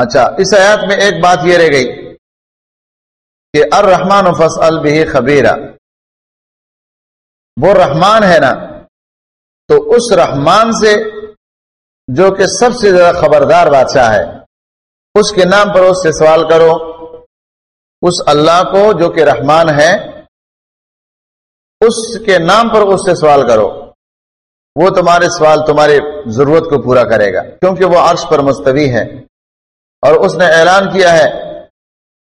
اچھا اس آیات میں ایک بات یہ رہ گئی کہ الرحمن فص البہ خبیرہ۔ وہ رحمان ہے نا، تو اس رحمان سے جو کہ سب سے زیادہ خبردار بادشاہ ہے، اس کے نام پر اس سے سوال کرو۔ اس اللہ کو جو کہ رحمان ہے، اس کے نام پر اس سے سوال کرو۔ وہ تمہارے سوال تمہاری ضرورت کو پورا کرے گا، کیونکہ وہ عرش پر مستوی ہے۔ اور اس نے اعلان کیا ہے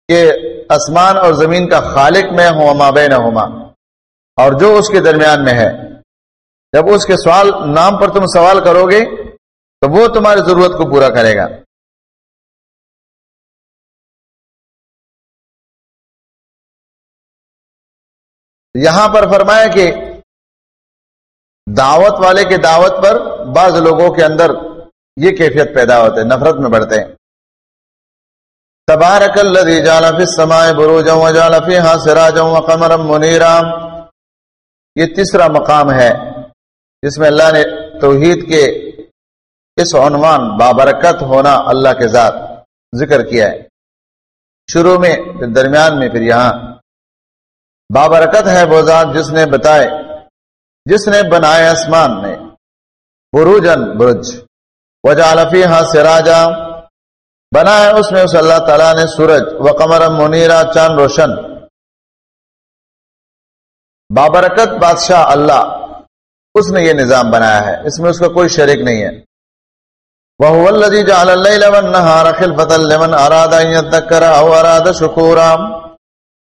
کہ آسمان اور زمین کا خالق میں ہوں مابین ہوما اور جو اس کے درمیان میں ہے، جب اس کے سوال نام پر تم سوال کرو گے، تو وہ تمہاری ضرورت کو پورا کرے گا۔ یہاں پر فرمایا کہ دعوت والے کے دعوت پر بعض لوگوں کے اندر یہ کیفیت پیدا ہوتے ہیں نفرت میں بڑھتے۔ ہیں تبارک الذی جعل فی السماء بروجا وجعل فیها سراجا وقمرا منیرا۔ یہ تیسرا مقام ہے جس میں اللہ نے توحید کے اس عنوان بابرکت ہونا اللہ کے ذات ذکر کیا ہے۔ شروع میں پھر درمیان میں پھر یہاں۔ بابرکت ہے وہ ذات جس نے بتائے، جس نے بنائے آسمان میں۔ بروجن برج۔ وجالفی ہاں سراجا۔ بنایا اس میں اس اللہ تعالیٰ نے سورج و قمر منیرا چاند روشن۔ بابرکت بادشاہ اللہ، اس نے یہ نظام بنایا ہے، اس میں اس کا کوئی شریک نہیں ہے۔ وہ الذي جعل الليل والنهار خلفة لمن اراد ان يذكر او اراد شكورا۔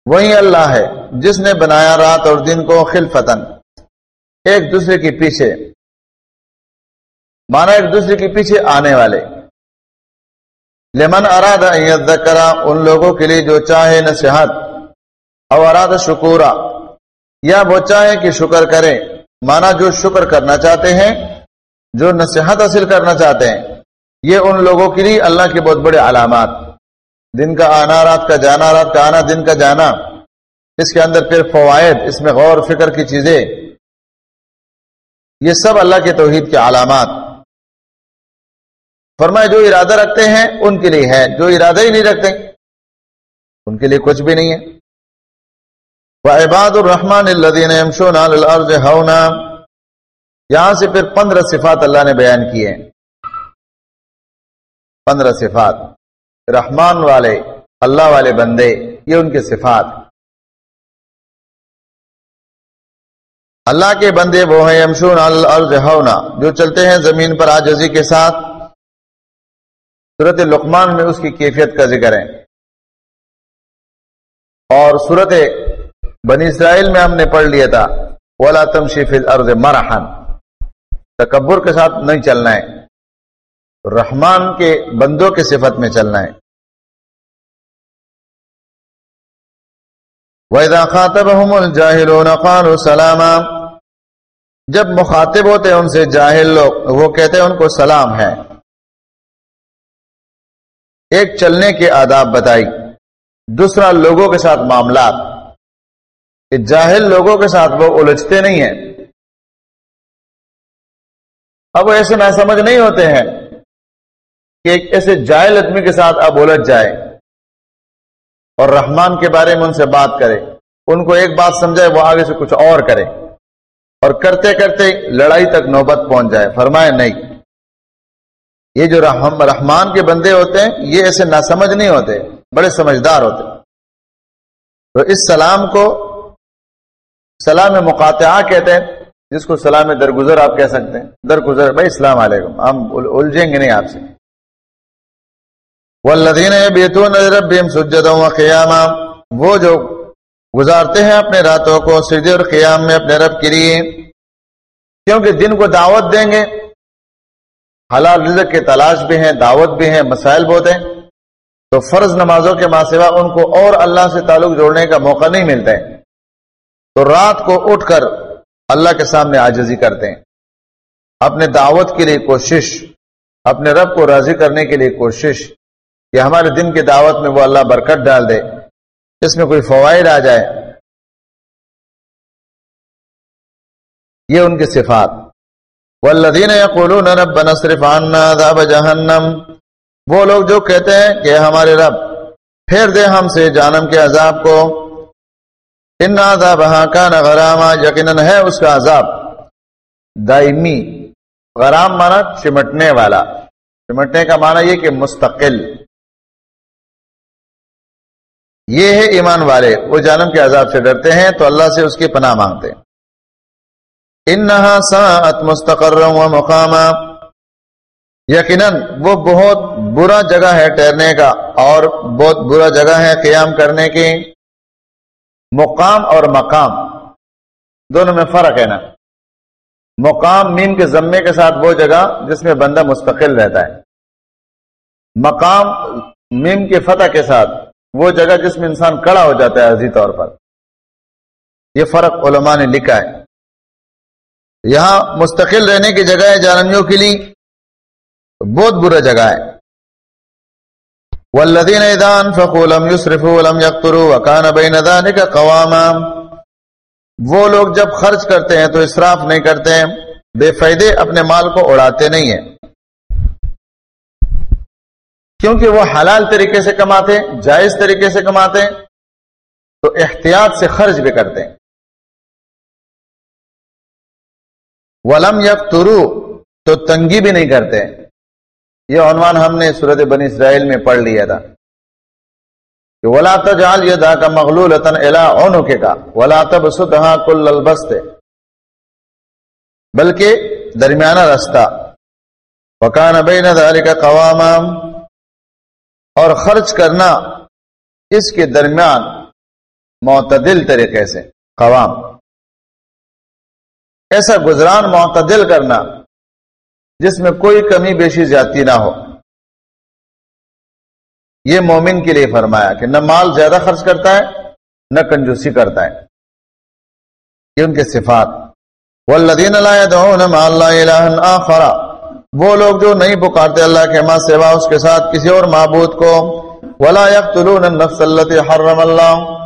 وہی اللہ ہے، جس نے بنایا رات اور دن کو خلفتن ایک دوسرے کے پیچھے۔ مانا ایک دوسرے کے پیچھے آنے والے۔ لمن اراد کرا ان لوگوں کے لیے جو چاہے نصیحت او اراد شکورا، یا وہ چاہے کہ شکر کریں، مانا جو شکر کرنا چاہتے ہیں، جو نصیحت حاصل کرنا چاہتے ہیں، یہ ان لوگوں کے لیے اللہ کے بہت بڑے علامات۔ دن کا آنا، رات کا جانا، رات کا آنا، دن کا جانا، اس کے اندر پھر فوائد، اس میں غور فکر کی چیزیں۔ یہ سب اللہ کے توحید کے علامات۔ فرمائے جو ارادہ رکھتے ہیں ان کے لیے ہے، جو ارادہ ہی نہیں رکھتے، ان کے لیے کچھ بھی نہیں ہے۔ عباد الدین ہونا یہاں سے پھر پندرہ صفات اللہ نے بیان کیے پندرہ صفات۔ رحمان والے، اللہ والے بندے، یہ ان کے صفات۔ اللہ کے بندے وہ ہیں، یمشون ہونا جو چلتے ہیں زمین پر آجزی کے ساتھ۔ صورت لقمان میں اس کی کیفیت کا ذکر ہے۔ اور صورت بنی اسرائیل میں ہم نے پڑھ لیا تھا، ولا تمشی فی الارض مرحن تکبر کے ساتھ نہیں چلنا ہے۔ رحمان کے بندوں کے صفت میں چلنا ہے۔ وَإِذَا خَاطَبَهُمُ الْجَاهِلُونَ قَالُوا سَلَامًا۔ جب مخاطب ہوتے ہیں ان سے جاہل لوگ، وہ کہتے ہیں ان کو سلام ہے۔ ایک چلنے کے آداب بتائی، دوسرا لوگوں کے ساتھ معاملات۔ کہ جاہل لوگوں کے ساتھ وہ الجھتے نہیں ہیں۔ اب ایسے نہ سمجھ نہیں ہوتے ہیں کہ ایک ایسے جاہل آدمی کے ساتھ اب الجھ جائے۔ اور رحمان کے بارے میں ان سے بات کرے۔ ان کو ایک بات سمجھائے، وہ آگے سے کچھ اور کرے۔ اور کرتے کرتے لڑائی تک نوبت پہنچ جائے۔ فرمائے، نہیں۔ یہ جو رحم رحمان کے بندے ہوتے ہیں، یہ ایسے نہ سمجھ نہیں ہوتے، بڑے سمجھدار ہوتے تو اس سلام کو سلام مقاطعہ کہتے ہیں، جس کو سلام درگزر آپ کہہ سکتے ہیں۔ درگزر، بھائی السلام علیکم، ہم الجھیں گے نہیں آپ سے۔ والذین یبیتون لربہم سجدا و قیاما وہ جو گزارتے ہیں اپنے راتوں کو، سجدے اور قیام میں اپنے رب کے لیے، کیونکہ دن کو دعوت دیں گے حلال رزق کے تلاش بھی ہیں، دعوت بھی ہیں، مسائل بہت ہیں۔ تو فرض نمازوں کے ماں سوا ان کو اور اللہ سے تعلق جوڑنے کا موقع نہیں ملتا ہے۔ تو رات کو اٹھ کر اللہ کے سامنے آجزی کرتے ہیں۔ اپنے دعوت کے لیے کوشش، اپنے رب کو راضی کرنے کے لیے کوشش کہ ہمارے دن کی دعوت میں وہ اللہ برکت ڈال دے۔ اس میں کوئی فوائد آ جائے۔ یہ ان کی صفات۔ والذین یقولون ربنا صرف عنا عذاب جہنم۔ وہ لوگ جو کہتے ہیں کہ ہمارے رب، پھیر دے ہم سے جانم کے عذاب کو۔ ان عذاب کا نہ غرامہ یقیناً ہے اس کا عذاب۔ دائمی، غرام مانا چمٹنے والا۔ چمٹنے کا معنی یہ کہ مستقل۔ یہ ہے ایمان والے، وہ جانم کے عذاب سے ڈرتے ہیں تو اللہ سے اس کی پناہ مانگتے ہیں۔ انہا ساعت مستقر و مقامہ یقیناً وہ بہت برا جگہ ہے ٹہرنے کا اور بہت برا جگہ ہے قیام کرنے کی۔ مقام اور مقام، دونوں میں فرق ہے نا۔ مقام میم کے ذمے کے ساتھ وہ جگہ جس میں بندہ مستقل رہتا ہے۔ مقام میم کے فتح کے ساتھ وہ جگہ جس میں انسان کڑا ہو جاتا ہے عزی طور پر۔ یہ فرق علماء نے لکھا ہے۔ یہاں مستقل رہنے کی جگہ ہے جانمیوں کے لیے، بہت برا جگہ ہے۔ والذین اذان فقولم یسرفوا ولم یقتروا وکان بین ذلك قواما۔ وہ لوگ جب خرچ کرتے ہیں تو اسراف نہیں کرتے ہیں، بے فائدے اپنے مال کو اڑاتے نہیں ہیں۔ کیونکہ وہ حلال طریقے سے کماتے جائز طریقے سے کماتے تو احتیاط سے خرچ بھی کرتے ہیں۔ ولم یک تو تنگی بھی نہیں کرتے۔ یہ عنوان ہم نے صورت بنی اسرائیل میں پڑھ لیا تھا۔ کہ ولا تجال یہ دا کا مغلول کے کا ولا تب سدھا کل البست بلکہ درمیانہ رستہ وکان بین ذالک کا قوام اور خرچ کرنا اس کے درمیان معتدل طریقے سے۔ قوام۔ ایسا گزران معتدل کرنا جس میں کوئی کمی بیشی زیادتی نہ ہو۔ یہ مومن کے لیے فرمایا کہ نہ مال زیادہ خرچ کرتا ہے، نہ کنجوسی کرتا ہے۔ یہ ان کے صفات۔ والذین لا يدعون مع الله الها اخر وہ لوگ جو نہیں پکارتے اللہ کے ماں سوا، اس کے ساتھ کسی اور معبود کو۔ ولا يقتلون النفس التي حرم الله۔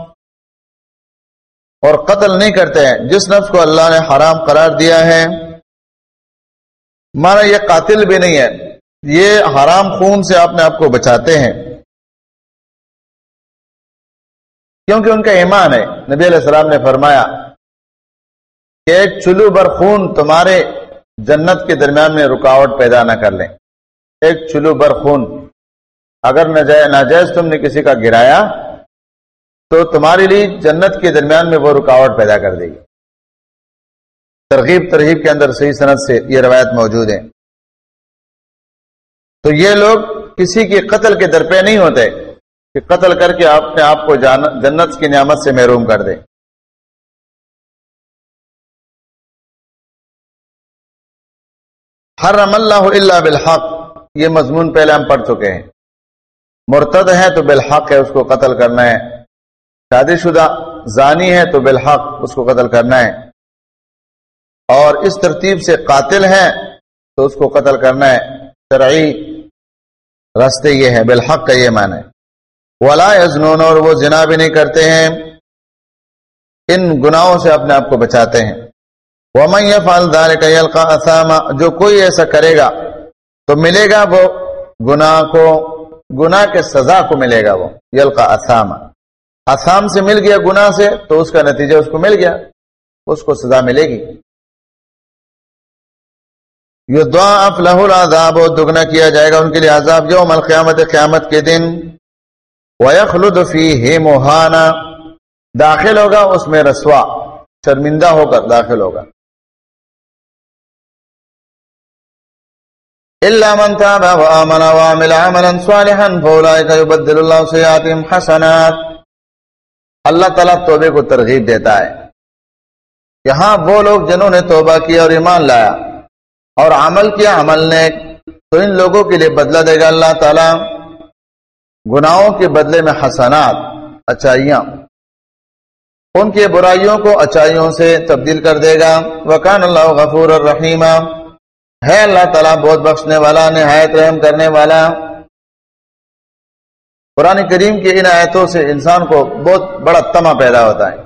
اور قتل نہیں کرتے ہیں۔ جس نفس کو اللہ نے حرام قرار دیا ہے، مانا یہ قاتل بھی نہیں ہے۔ یہ حرام خون سے اپنے آپ کو بچاتے ہیں۔ کیونکہ ان کا ایمان ہے۔ نبی علیہ السلام نے فرمایا کہ ایک چلو بر خون تمہارے جنت کے درمیان میں رکاوٹ پیدا نہ کر لیں۔ ایک چلو بر خون۔ اگر ناجائز تم نے کسی کا گرایا تو تمہارے لیے جنت کے درمیان میں وہ رکاوٹ پیدا کر دے گی۔ ترغیب ترغیب کے اندر صحیح صنعت سے یہ روایت موجود ہے۔ تو یہ لوگ کسی کے قتل کے درپے نہیں ہوتے کہ قتل کر کے اپنے آپ کو جنت کی نعمت سے محروم کر دے۔ ہر رم اللہ اللہ بالحق، یہ مضمون پہلے ہم پڑھ چکے ہیں۔ مرتد ہے تو بالحق ہے اس کو قتل کرنا ہے۔ شادی شدہ، زانی ہے تو بالحق اس کو قتل کرنا ہے۔ اور اس ترتیب سے قاتل ہیں تو اس کو قتل کرنا ہے۔ شرعی رستے یہ ہے، بالحق کا یہ معنی ولا یزنون اور وہ جنا بھی نہیں کرتے ہیں۔ ان گناہوں سے اپنے آپ کو بچاتے ہیں۔ وہ میں فالدار کا یلقا اسامہ جو کوئی ایسا کرے گا تو ملے گا وہ گناہ کو، گناہ کے سزا کو ملے گا وہ۔ یلقا اسامہ آسام سے مل گیا گناہ سے تو اس کا نتیجہ اس کو مل گیا، اس کو سزا ملے گی۔ العذاب، دگنا کیا جائے گا ان کے لیے عذاب یوم القیامت، قیامت کے دن۔ وَيَخْلُدُ فِيهِ مُحَانَ داخل ہوگا اس میں رسوا، شرمندہ ہو کر داخل ہوگا۔ إِلَّا مَنْ تَابَ وَآمَنَ وَعَمِلَ عَمَلًا صَالِحًا فَأُولَئِكَ يُبَدِّلُ اللَّهُ سَيِّئَاتِهِمْ حَسَنَاتٍ۔ اللہ تعالیٰ توبے کو ترغیب دیتا ہے۔ یہاں وہ لوگ جنہوں نے توبہ کیا اور ایمان لایا اور عمل کیا، عمل نے تو ان لوگوں کے لیے بدلہ دے گا اللہ تعالی۔ گناہوں کے بدلے میں حسنات اچائیاں ان کی برائیوں کو اچائیوں سے تبدیل کر دے گا۔ وکان اللہ غفور الرحیم۔ ہے اللہ تعالیٰ بہت بخشنے والا، نہایت رحم کرنے والا۔ قرآن کریم کی ان آیتوں سے انسان کو بہت بڑا تما پیدا ہوتا ہے۔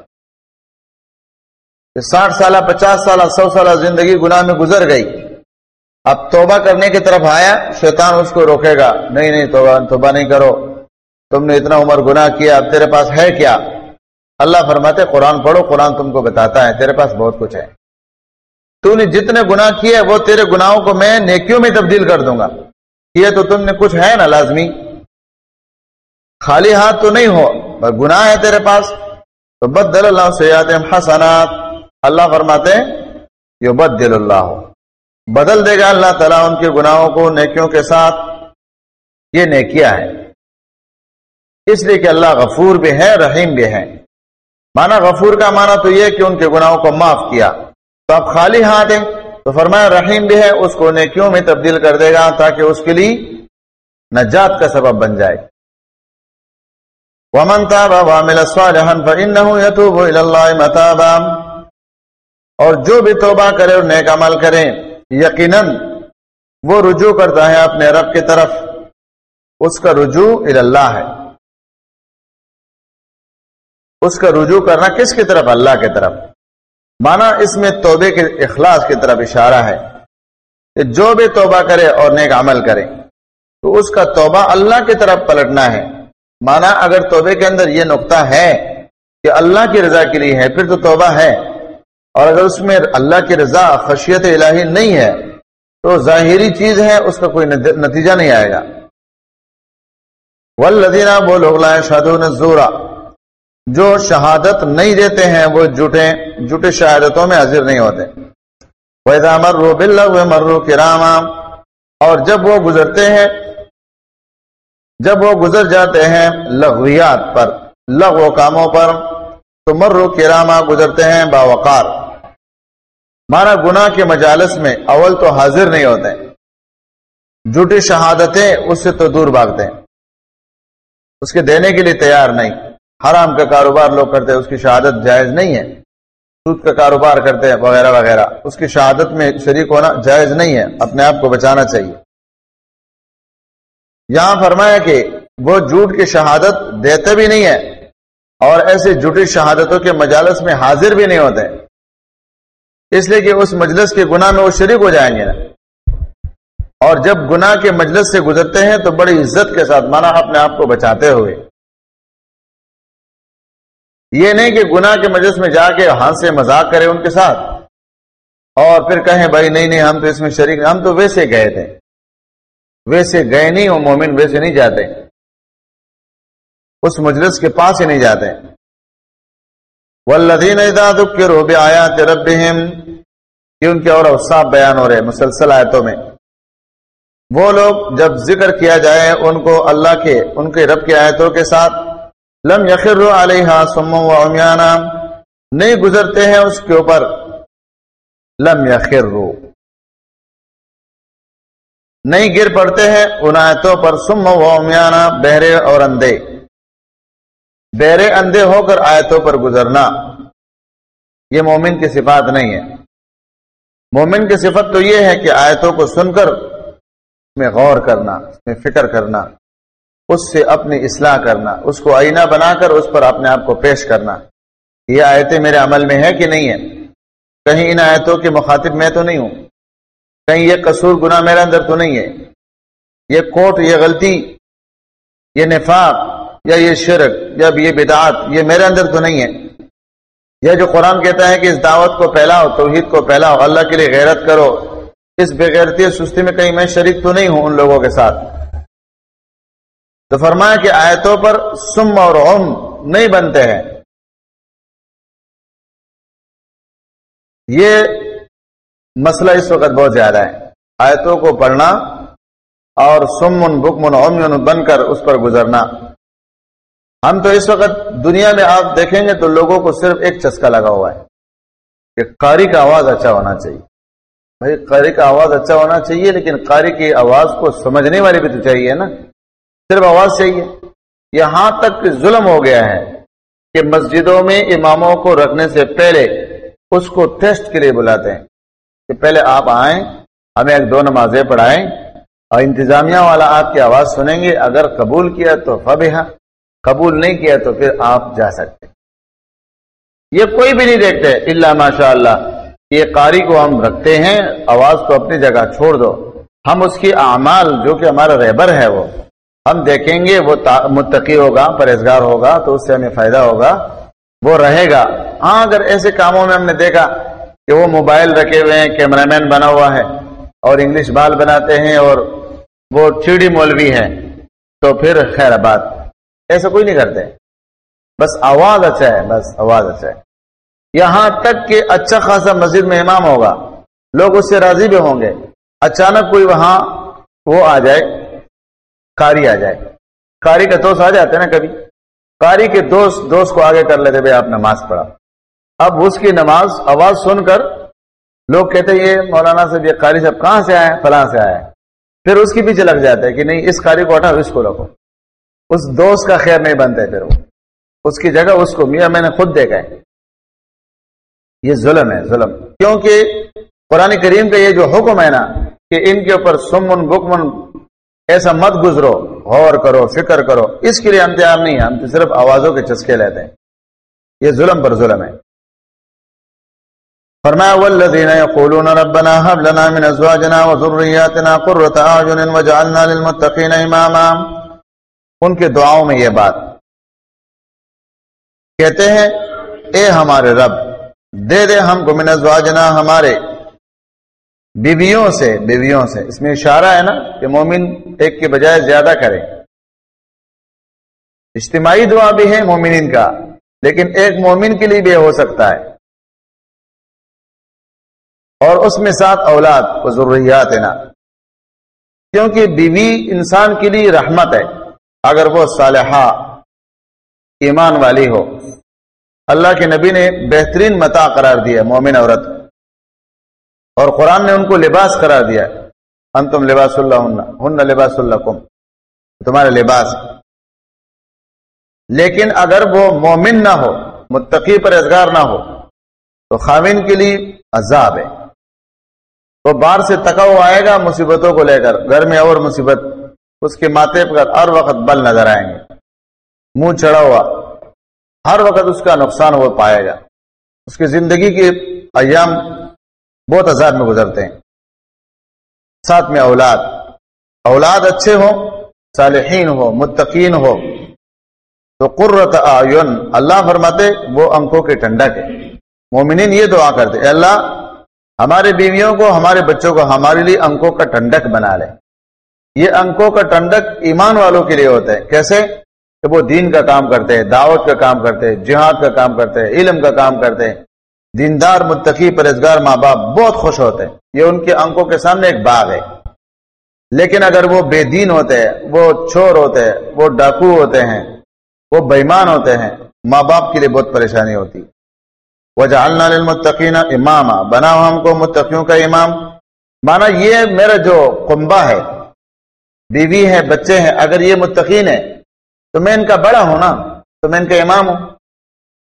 ساٹھ سالہ، پچاس سالہ، سو سالہ زندگی گناہ میں گزر گئی۔ اب توبہ کرنے کی طرف آیا، شیطان اس کو روکے گا، نہیں نہیں، توبہ توبہ نہیں کرو۔ تم نے اتنا عمر گناہ کیا، اب تیرے پاس ہے کیا؟ اللہ فرماتے، قرآن پڑھو، قرآن تم کو بتاتا ہے، تیرے پاس بہت کچھ ہے۔ تو نے جتنے گناہ کیے، وہ تیرے گناہوں کو میں نیکیوں میں تبدیل کر دوں گا۔ یہ تو تم نے کچھ ہے نا لازمی۔ خالی ہاتھ تو نہیں ہو گناہ ہے تیرے پاس۔ تو بدل اللہ سیات حسنات۔ اللہ فرماتے یہ بدل اللہ۔ بدل دے گا اللہ تعالیٰ ان کے گناہوں کو نیکیوں کے ساتھ۔ یہ نیکیا ہے اس لیے کہ اللہ غفور بھی ہے رحیم بھی ہے مانا غفور کا مانا تو یہ کہ ان کے گناہوں کو معاف کیا۔ تو آپ خالی ہاتھ ہیں۔ تو فرمایا، رحیم بھی ہے، اس کو نیکیوں میں تبدیل کر دے گا تاکہ اس کے لیے نجات کا سبب بن جائے۔ ومن تاب وعمل صالحا فإنه يتوب إلى الله متابا۔ اور جو بھی توبہ کرے اور نیک عمل کرے، یقیناً وہ رجوع کرتا ہے اپنے رب کی طرف۔ اس کا رجوع اللہ ہے۔ اس کا رجوع کرنا کس کی طرف؟ اللہ کی طرف۔ مانا اس میں توبے کے اخلاص کی طرف اشارہ ہے کہ جو بھی توبہ کرے اور نیک عمل کرے، تو اس کا توبہ اللہ کی طرف پلٹنا ہے۔ مانا اگر توبے کے اندر یہ نقطہ ہے کہ اللہ کی رضا کے لیے ہے، پھر تو توبہ ہے۔ اور اگر اس میں اللہ کی رضا، خشیت الہی نہیں ہے، تو ظاہری چیز ہے، اس کا کوئی نتیجہ نہیں آئے گا۔ ولدینہ وہ لوگ لائے شادون زورا جو شہادت نہیں دیتے ہیں، وہ جھوٹے جھوٹے شہادتوں میں حاضر نہیں ہوتے۔ ویزا مرو بل مرو کرام اور جب وہ گزرتے ہیں جب وہ گزر جاتے ہیں لغویات پر، لغو کاموں پر، تو مرو کراما گزرتے ہیں باوقار۔ مانا گناہ کے مجالس میں اول تو حاضر نہیں ہوتے۔ جھوٹی شہادتیں اس سے تو دور بھاگتے ہیں۔ اس کے دینے کے لیے تیار نہیں۔ حرام کا کاروبار لوگ کرتے ہیں، اس کی شہادت جائز نہیں ہے۔ سود کا کاروبار کرتے ہیں، وغیرہ وغیرہ۔ اس کی شہادت میں شریک ہونا جائز نہیں ہے۔ اپنے آپ کو بچانا چاہیے۔ یہاں فرمایا کہ وہ جھوٹ کی شہادت دیتے بھی نہیں ہے اور ایسے جھوٹی شہادتوں کے مجالس میں حاضر بھی نہیں ہوتے۔ اس لیے کہ اس مجلس کے گناہ میں وہ شریک ہو جائیں گے۔ نا اور جب گناہ کے مجلس سے گزرتے ہیں تو بڑی عزت کے ساتھ مانا اپنے آپ کو بچاتے ہوئے۔ یہ نہیں کہ گناہ کے مجلس میں جا کے ہاتھ سے مذاق کرے ان کے ساتھ اور پھر کہیں بھائی نہیں نہیں، ہم تو اس میں شریک ہم تو ویسے گئے تھے۔ ویسے گئے نہیں وہ مومن، ویسے نہیں جاتے۔ اس مجلس کے پاس ہی نہیں جاتے۔ ولدین روبے آیا رب کہ ان کے اور اوساف بیان ہو رہے مسلسل آیتوں میں۔ وہ لوگ جب ذکر کیا جائے ان کو اللہ کے، ان کے رب کی آیتوں کے ساتھ، لم یخر علیہ سم و امیانہ نہیں گزرتے ہیں اس کے اوپر۔ لم یخر نہیں گر پڑتے ہیں ان آیتوں پر سم و امیانہ بہرے اور اندھے۔ بہرے اندھے ہو کر آیتوں پر گزرنا۔ یہ مومن کی صفات نہیں ہے۔ مومن کی صفت تو یہ ہے کہ آیتوں کو سن کر میں غور کرنا، اس میں فکر کرنا، اس سے اپنی اصلاح کرنا، اس کو آئینہ بنا کر اس پر اپنے آپ کو پیش کرنا۔ یہ آیتیں میرے عمل میں ہے کہ نہیں ہے کہیں ان آیتوں کے مخاطب میں تو نہیں ہوں۔ کہیں یہ قصور گنا میرے اندر تو نہیں ہے؟ یہ کوٹ، یہ غلطی، یہ نفاق، یا یہ شرک، یا یہ بدعات، یہ میرے اندر تو نہیں ہے؟ یہ جو قرآن کہتا ہے کہ اس دعوت کو پھیلاؤ، توحید کو پھیلاؤ، اللہ کے لیے غیرت کرو، اس بغیرتی سستی میں کہیں میں شریک تو نہیں ہوں ان لوگوں کے ساتھ۔ تو فرمایا کہ آیتوں پر سم اور ام نہیں بنتے ہیں۔ یہ مسئلہ اس وقت بہت زیادہ ہے۔ آیتوں کو پڑھنا اور سمن، بکمن اومن بن کر اس پر گزرنا۔ ہم تو اس وقت دنیا میں آپ دیکھیں گے تو لوگوں کو صرف ایک چسکا لگا ہوا ہے کہ قاری کا آواز اچھا ہونا چاہیے۔ بھائی، قاری کا آواز اچھا ہونا چاہیے، لیکن قاری کی آواز کو سمجھنے والی بھی تو چاہیے نا۔ صرف آواز چاہیے۔ یہاں تک ظلم ہو گیا ہے کہ مسجدوں میں اماموں کو رکھنے سے پہلے اس کو ٹیسٹ کے لیے بلاتے ہیں۔ کہ پہلے آپ آئیں، ہمیں ایک دو نمازیں پڑھائیں اور انتظامیہ والا آپ کی آواز سنیں گے۔ اگر قبول کیا تو فبہ قبول نہیں کیا تو پھر آپ جا سکتے یہ کوئی بھی نہیں دیکھتے اللہ ماشاء اللہ یہ قاری کو ہم رکھتے ہیں، آواز کو اپنی جگہ چھوڑ دو۔ ہم اس کی اعمال جو کہ ہمارا ریبر ہے وہ، ہم دیکھیں گے، وہ متقی ہوگا پرہزگار ہوگا تو اس سے ہمیں فائدہ ہوگا، وہ رہے گا۔ ہاں اگر ایسے کاموں میں ہم نے دیکھا کہ وہ موبائل رکھے ہوئے ہیں، کیمرہ مین بنا ہوا ہے اور انگلش بال بناتے ہیں اور وہ چیڑی مولوی ہے تو پھر خیر آباد۔ ایسا کوئی نہیں کرتے۔ بس آواز اچھا ہے، بس آواز اچھا ہے۔ یہاں تک کہ اچھا خاصا مسجد میں امام ہوگا۔ لوگ اس سے راضی بھی ہوں گے۔ اچانک کوئی وہاں وہ آ جائے کاری آ جائے۔ کاری کا دوست آ جاتے نا کبھی۔ کاری کے دوست دوست کو آگے کر لیتے، بھائی آپ نماز پڑھا۔ اب اس کی نماز آواز سن کر لوگ کہتے ہیں، یہ مولانا صاحب، یہ قاری صاحب کہاں سے آئے؟ فلاں سے آئے۔ پھر اس کے پیچھے لگ جاتا ہے کہ نہیں، اس قاری کو ہٹاؤ، اس کو رکھو۔ اس دوست کا خیر نہیں بنتا ہے پھر وہ۔ اس کی جگہ اس کو میاں، میں نے خود دیکھا ہے۔ یہ ظلم ہے، ظلم۔ کیونکہ قرآن کریم کا یہ جو حکم ہے نا، کہ ان کے اوپر سمن، بکمن، ایسا مت گزرو۔ غور کرو، فکر کرو۔ اس کے لیے امتحان نہیں ہم تو صرف آوازوں کے چسکے لیتے ہیں۔ یہ ظلم پر ظلم ہے۔ فرمایا والذین یقولون ربنا هب لنا من ازواجنا وذرياتنا قرة اعین وجعلنا للمتقین اماما ان کے دعاؤں میں یہ بات کہتے ہیں، اے ہمارے رب، دے دے ہم کو من ازواجنا ہمارے بیویوں سے بیویوں سے۔ اس میں اشارہ ہے نا کہ مومن ایک کے بجائے زیادہ کرے۔ اجتماعی دعا بھی ہے مومنین کا، لیکن ایک مومن کے لیے بھی ہو سکتا ہے۔ اور اس میں ساتھ اولاد کو ضروریات ہے نا کیونکہ بیوی انسان کے لیے رحمت ہے، اگر وہ صالحہ ایمان والی ہو۔ اللہ کے نبی نے بہترین متا قرار دیا، مومن عورت۔ اور قرآن نے ان کو لباس قرار دیا۔ ہم تم لباس اللہ ہن لباس اللہ کم تمہارا لباس۔ لیکن اگر وہ مومن نہ ہو، متقی پر ازگار نہ ہو، تو خامن کے لیے عذاب ہے۔ وہ باہر سے تکا ہوا آئے گا مصیبتوں کو لے کر گھر میں اور مصیبت۔ اس کے ماتھے پر ہر وقت بل نظر آئیں گے۔ منہ چڑھا ہوا۔ ہر وقت اس کا نقصان وہ پائے گا۔ اس کی زندگی کے ایام بہت عذاب میں گزرتے ہیں۔ ساتھ میں اولاد۔ اولاد اچھے ہو صالحین ہو متقین ہو تو قرت آئین اللہ فرماتے، وہ انکوں کے ٹھنڈک ہے مومنین یہ دعا کرتے، اے اللہ ہمارے بیویوں کو، ہمارے بچوں کو، ہمارے لیے انکوں کا ٹھنڈک بنا لے یہ انکوں کا ٹھنڈک ایمان والوں کے لیے ہوتا ہے۔ کیسے؟ کہ وہ دین کا کام کرتے ہیں، دعوت کا کام کرتے ہیں، جہاد کا کام کرتے ہیں، علم کا کام کرتے ہیں۔ دیندار، متقی پرہزگار ماں باپ بہت خوش ہوتے ہیں۔ یہ ان کے انکوں کے سامنے ایک باغ ہے۔ لیکن اگر وہ بے دین ہوتے ہیں، وہ چور ہوتے ہیں، وہ ڈاکو ہوتے ہیں، وہ بےمان ہوتے ہیں، ماں باپ کے لیے بہت پریشانی ہوتی۔ وہ للمتقین امام بناؤ ہم کو متقیوں کا امام۔ مانا یہ میرا جو کنبا ہے، بیوی ہے، بچے ہیں، اگر یہ متقین ہے تو میں ان کا بڑا ہوں نا، تو میں ان کا امام ہوں۔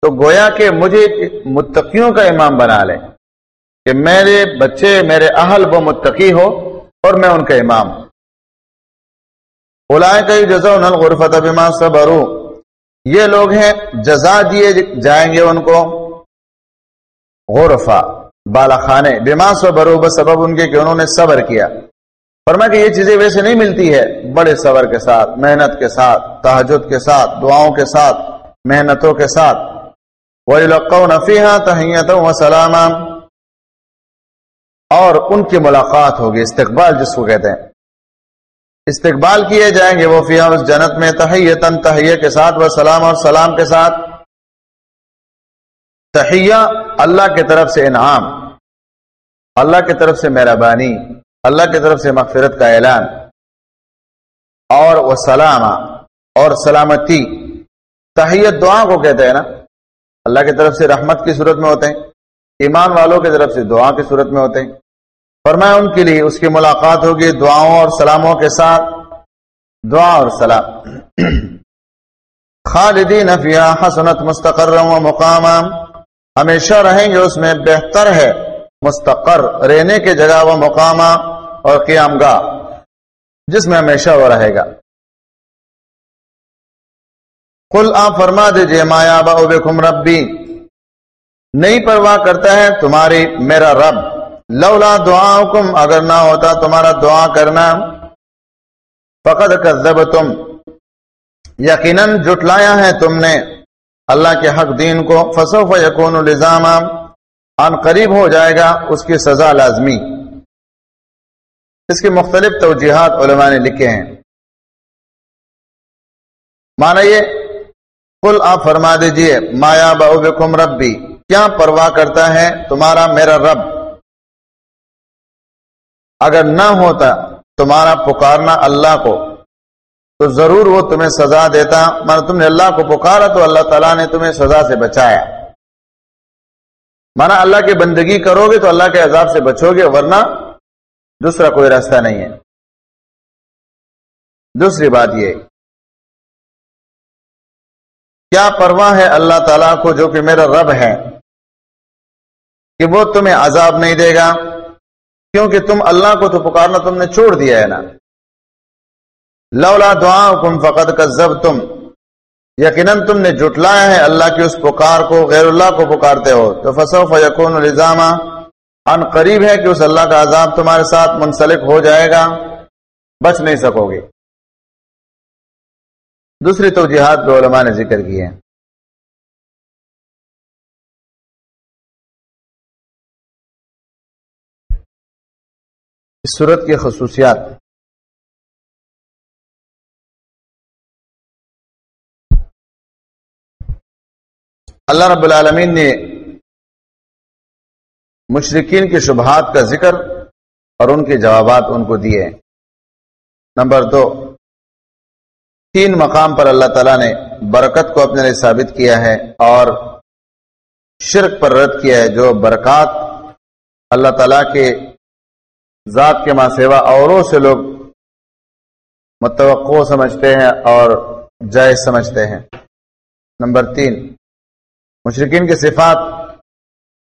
تو گویا کہ مجھے متقیوں کا امام بنا لے، کہ میرے بچے، میرے اہل وہ متقی ہو اور میں ان کا امام۔ ہوں بلائے کئی جزا غرفت ابیما صبرو یہ لوگ ہیں، جزا دیے جائیں گے ان کو۔ غرفہ بالا خانے بیما صبرو بس سبب ان کے کہ انہوں نے صبر کیا۔ فرما کہ یہ چیزیں ویسے نہیں ملتی ہے بڑے صبر کے ساتھ، محنت کے ساتھ تحجد کے ساتھ، دعاؤں کے ساتھ، محنتوں کے ساتھ۔ تحیت و سلام اور ان کی ملاقات ہوگی، استقبال جس کو کہتے ہیں۔ استقبال کیے جائیں گے وہ فیہ اس جنت میں تحیتن تحیہ کے ساتھ وہ سلام اور سلام کے ساتھ۔ تحیہ اللہ کی طرف سے انعام، اللہ کی طرف سے مہربانی، اللہ کی طرف سے مغفرت کا اعلان، اور وہ سلام اور سلامتی۔ تحیت دعا کو کہتے ہیں نا، اللہ کی طرف سے رحمت کی صورت میں ہوتے ہیں، ایمان والوں کی طرف سے دعا کی صورت میں ہوتے ہیں۔ فرمایا ان کے لیے اس کی ملاقات ہوگی دعاؤں اور سلاموں کے ساتھ۔ دعا اور سلام۔ خالدین فیا حسنت مستقر و مقام ہمیشہ رہیں گے اس میں بہتر ہے، مستقر رہنے کے جگہ وہ مقامہ اور قیام گاہ، جس میں ہمیشہ وہ رہے گا۔ کل آپ فرما دیجیے مایا با ربی۔ نہیں پرواہ کرتا ہے تمہاری میرا رب۔ لولا دعا حکم اگر نہ ہوتا تمہارا دعا کرنا۔ فقط کر تم یقیناً جٹلایا ہے تم نے۔ اللہ کے حق دین کو فصوف یقون الزام ان قریب ہو جائے گا، اس کی سزا لازمی۔ اس کی مختلف توجیحات علماء نے لکھے ہیں۔ مانا یہ کل آپ فرما دیجیے مایا بہو ربی، کیا پرواہ کرتا ہے تمہارا میرا رب؟ اگر نہ ہوتا، تمہارا پکارنا اللہ کو۔ تو ضرور وہ تمہیں سزا دیتا۔ مانا تم نے اللہ کو پکارا تو اللہ تعالیٰ نے تمہیں سزا سے بچایا۔ مانا اللہ کی بندگی کرو گے تو اللہ کے عذاب سے بچو گے، ورنہ دوسرا کوئی راستہ نہیں ہے۔ دوسری بات یہ، کیا پرواہ ہے اللہ تعالیٰ کو جو کہ میرا رب ہے، کہ وہ تمہیں عذاب نہیں دے گا؟ کیونکہ تم اللہ کو تو پکارنا تم نے چھوڑ دیا ہے نا۔ لولا دعا کم فقط کا زب تم یقیناً تم نے جٹلایا ہے اللہ کی اس پکار کو، غیر اللہ کو پکارتے ہو۔ تو فصوف یقون الزامہ ان قریب ہے کہ اس اللہ کا عذاب تمہارے ساتھ منسلک ہو جائے گا، بچ نہیں سکو گے۔ دوسری توجیحات جو علماء نے ذکر کی ہے اس صورت کی خصوصیات۔ اللہ رب العالمین نے مشرقین کے شبہات کا ذکر اور ان کے جوابات ان کو دیے نمبر دو، تین مقام پر اللہ تعالیٰ نے برکت کو اپنے لیے ثابت کیا ہے اور شرک پر رد کیا ہے، جو برکات اللہ تعالیٰ کے ذات کے ماں سیوا اوروں سے لوگ متوقع سمجھتے ہیں اور جائز سمجھتے ہیں۔ نمبر تین مشرقین کے صفات،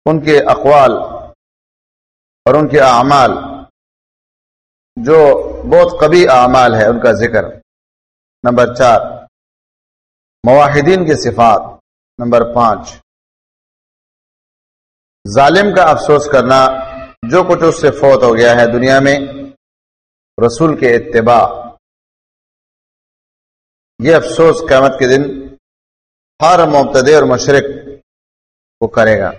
ان کے اقوال اور ان کے اعمال، جو بہت قبی اعمال ہے، ان کا ذکر۔ نمبر چار، مواحدین کے صفات۔ نمبر پانچ، ظالم کا افسوس کرنا۔ جو کچھ اس سے فوت ہو گیا ہے دنیا میں، رسول کے اتباع۔ یہ افسوس قیامت کے دن ہر مبتد اور مشرق کو کرے گا۔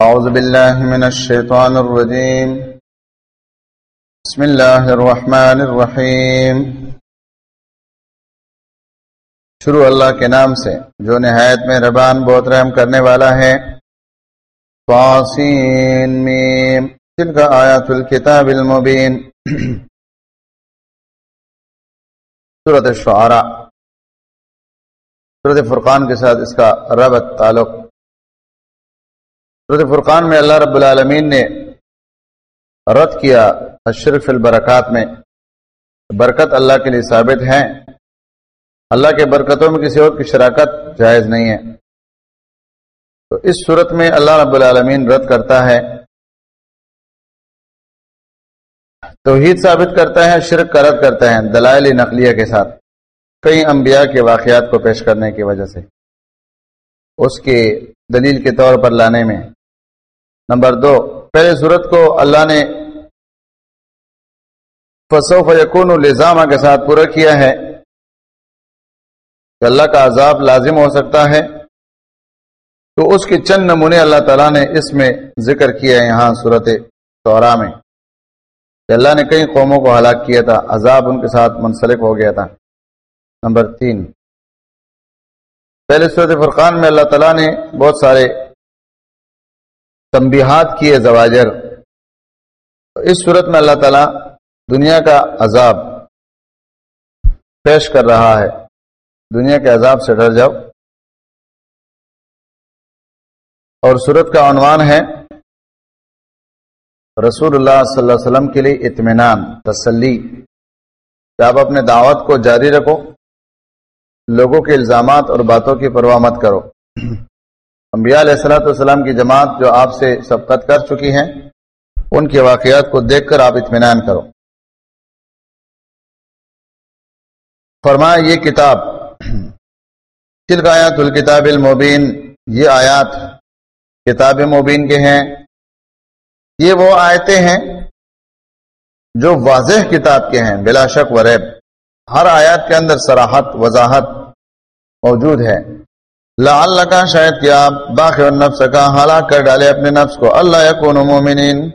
اعوذ باللہ من الشیطان الرجیم۔ بسم اللہ الرحمن الرحیم۔ شروع اللہ کے نام سے، جو نہایت میں ربان بہت رحم کرنے والا ہے۔ میم۔ جن کا آیات الکتاب المبین۔ صورت شعراء صورت فرقان کے ساتھ اس کا ربط تعلق۔ صورت فرقان میں اللہ رب العالمین نے رد کیا اشرف البرکات میں۔ برکت اللہ کے لیے ثابت ہیں اللہ کے برکتوں میں کسی اور کی شراکت جائز نہیں ہے۔ تو اس صورت میں اللہ رب العالمین رد کرتا ہے۔ توحید ثابت کرتا ہے، شرک کا رد کرتا ہے، دلائل نقلیہ کے ساتھ۔ کئی انبیاء کے واقعات کو پیش کرنے کی وجہ سے۔ اس کے دلیل کے طور پر لانے میں۔ نمبر دو، پہلے صورت کو اللہ نے فصوف یقون الزامہ کے ساتھ پورا کیا ہے۔ کہ اللہ کا عذاب لازم ہو سکتا ہے۔ تو اس کے چند نمونے اللہ تعالیٰ نے اس میں ذکر کیا ہے یہاں صورت سورا میں۔ کہ اللہ نے کئی قوموں کو ہلاک کیا تھا، عذاب ان کے ساتھ منسلک ہو گیا تھا۔ نمبر تین۔ پہلے صورت فرقان میں اللہ تعالیٰ نے بہت سارے تنبیہات کیے زواجر۔ اس صورت میں اللہ تعالیٰ دنیا کا عذاب پیش کر رہا ہے۔ دنیا کے عذاب سے ڈر جاؤ۔ اور صورت کا عنوان ہے رسول اللہ صلی اللہ علیہ وسلم کے لیے اطمینان، تسلی۔ کہ آپ اپنے دعوت کو جاری رکھو، لوگوں کے الزامات اور باتوں کی پرواہ مت کرو۔ انبیاء علیہ السلاۃ والسلام کی جماعت جو آپ سے سبقت کر چکی ہیں، ان کے واقعات کو دیکھ کر آپ اطمینان کرو۔ فرمایا، یہ کتاب آیات الکتاب المبین، یہ آیات کتاب مبین کے ہیں۔ یہ وہ آیتیں ہیں جو واضح کتاب کے ہیں، بلا شک و ریب۔ ہر آیات کے اندر سراحت وضاحت موجود ہے۔ لا اللہ کا شاید کیا باقی نفس کا ہلاک کر ڈالے اپنے نفس کو۔ اللہ یکون مومنین۔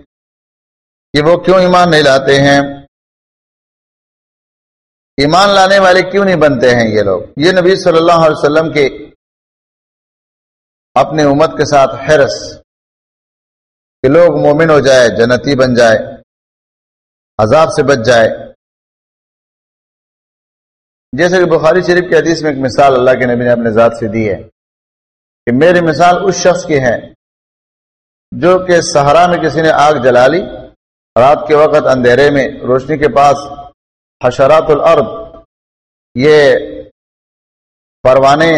کہ وہ کیوں ایمان نہیں لاتے ہیں؟ ایمان لانے والے کیوں نہیں بنتے ہیں یہ لوگ؟ یہ نبی صلی اللہ علیہ وسلم کے اپنے امت کے ساتھ حرس کہ لوگ مومن ہو جائے، جنتی بن جائے، عذاب سے بچ جائے۔ جیسے کہ بخاری شریف کے حدیث میں ایک مثال اللہ کے نبی نے اپنے ذات سے دی ہے کہ میری مثال اس شخص کی ہے جو کہ سہارا میں کسی نے آگ جلا لی، رات کے وقت اندھیرے میں، روشنی کے پاس حشرات الارض، یہ پروانے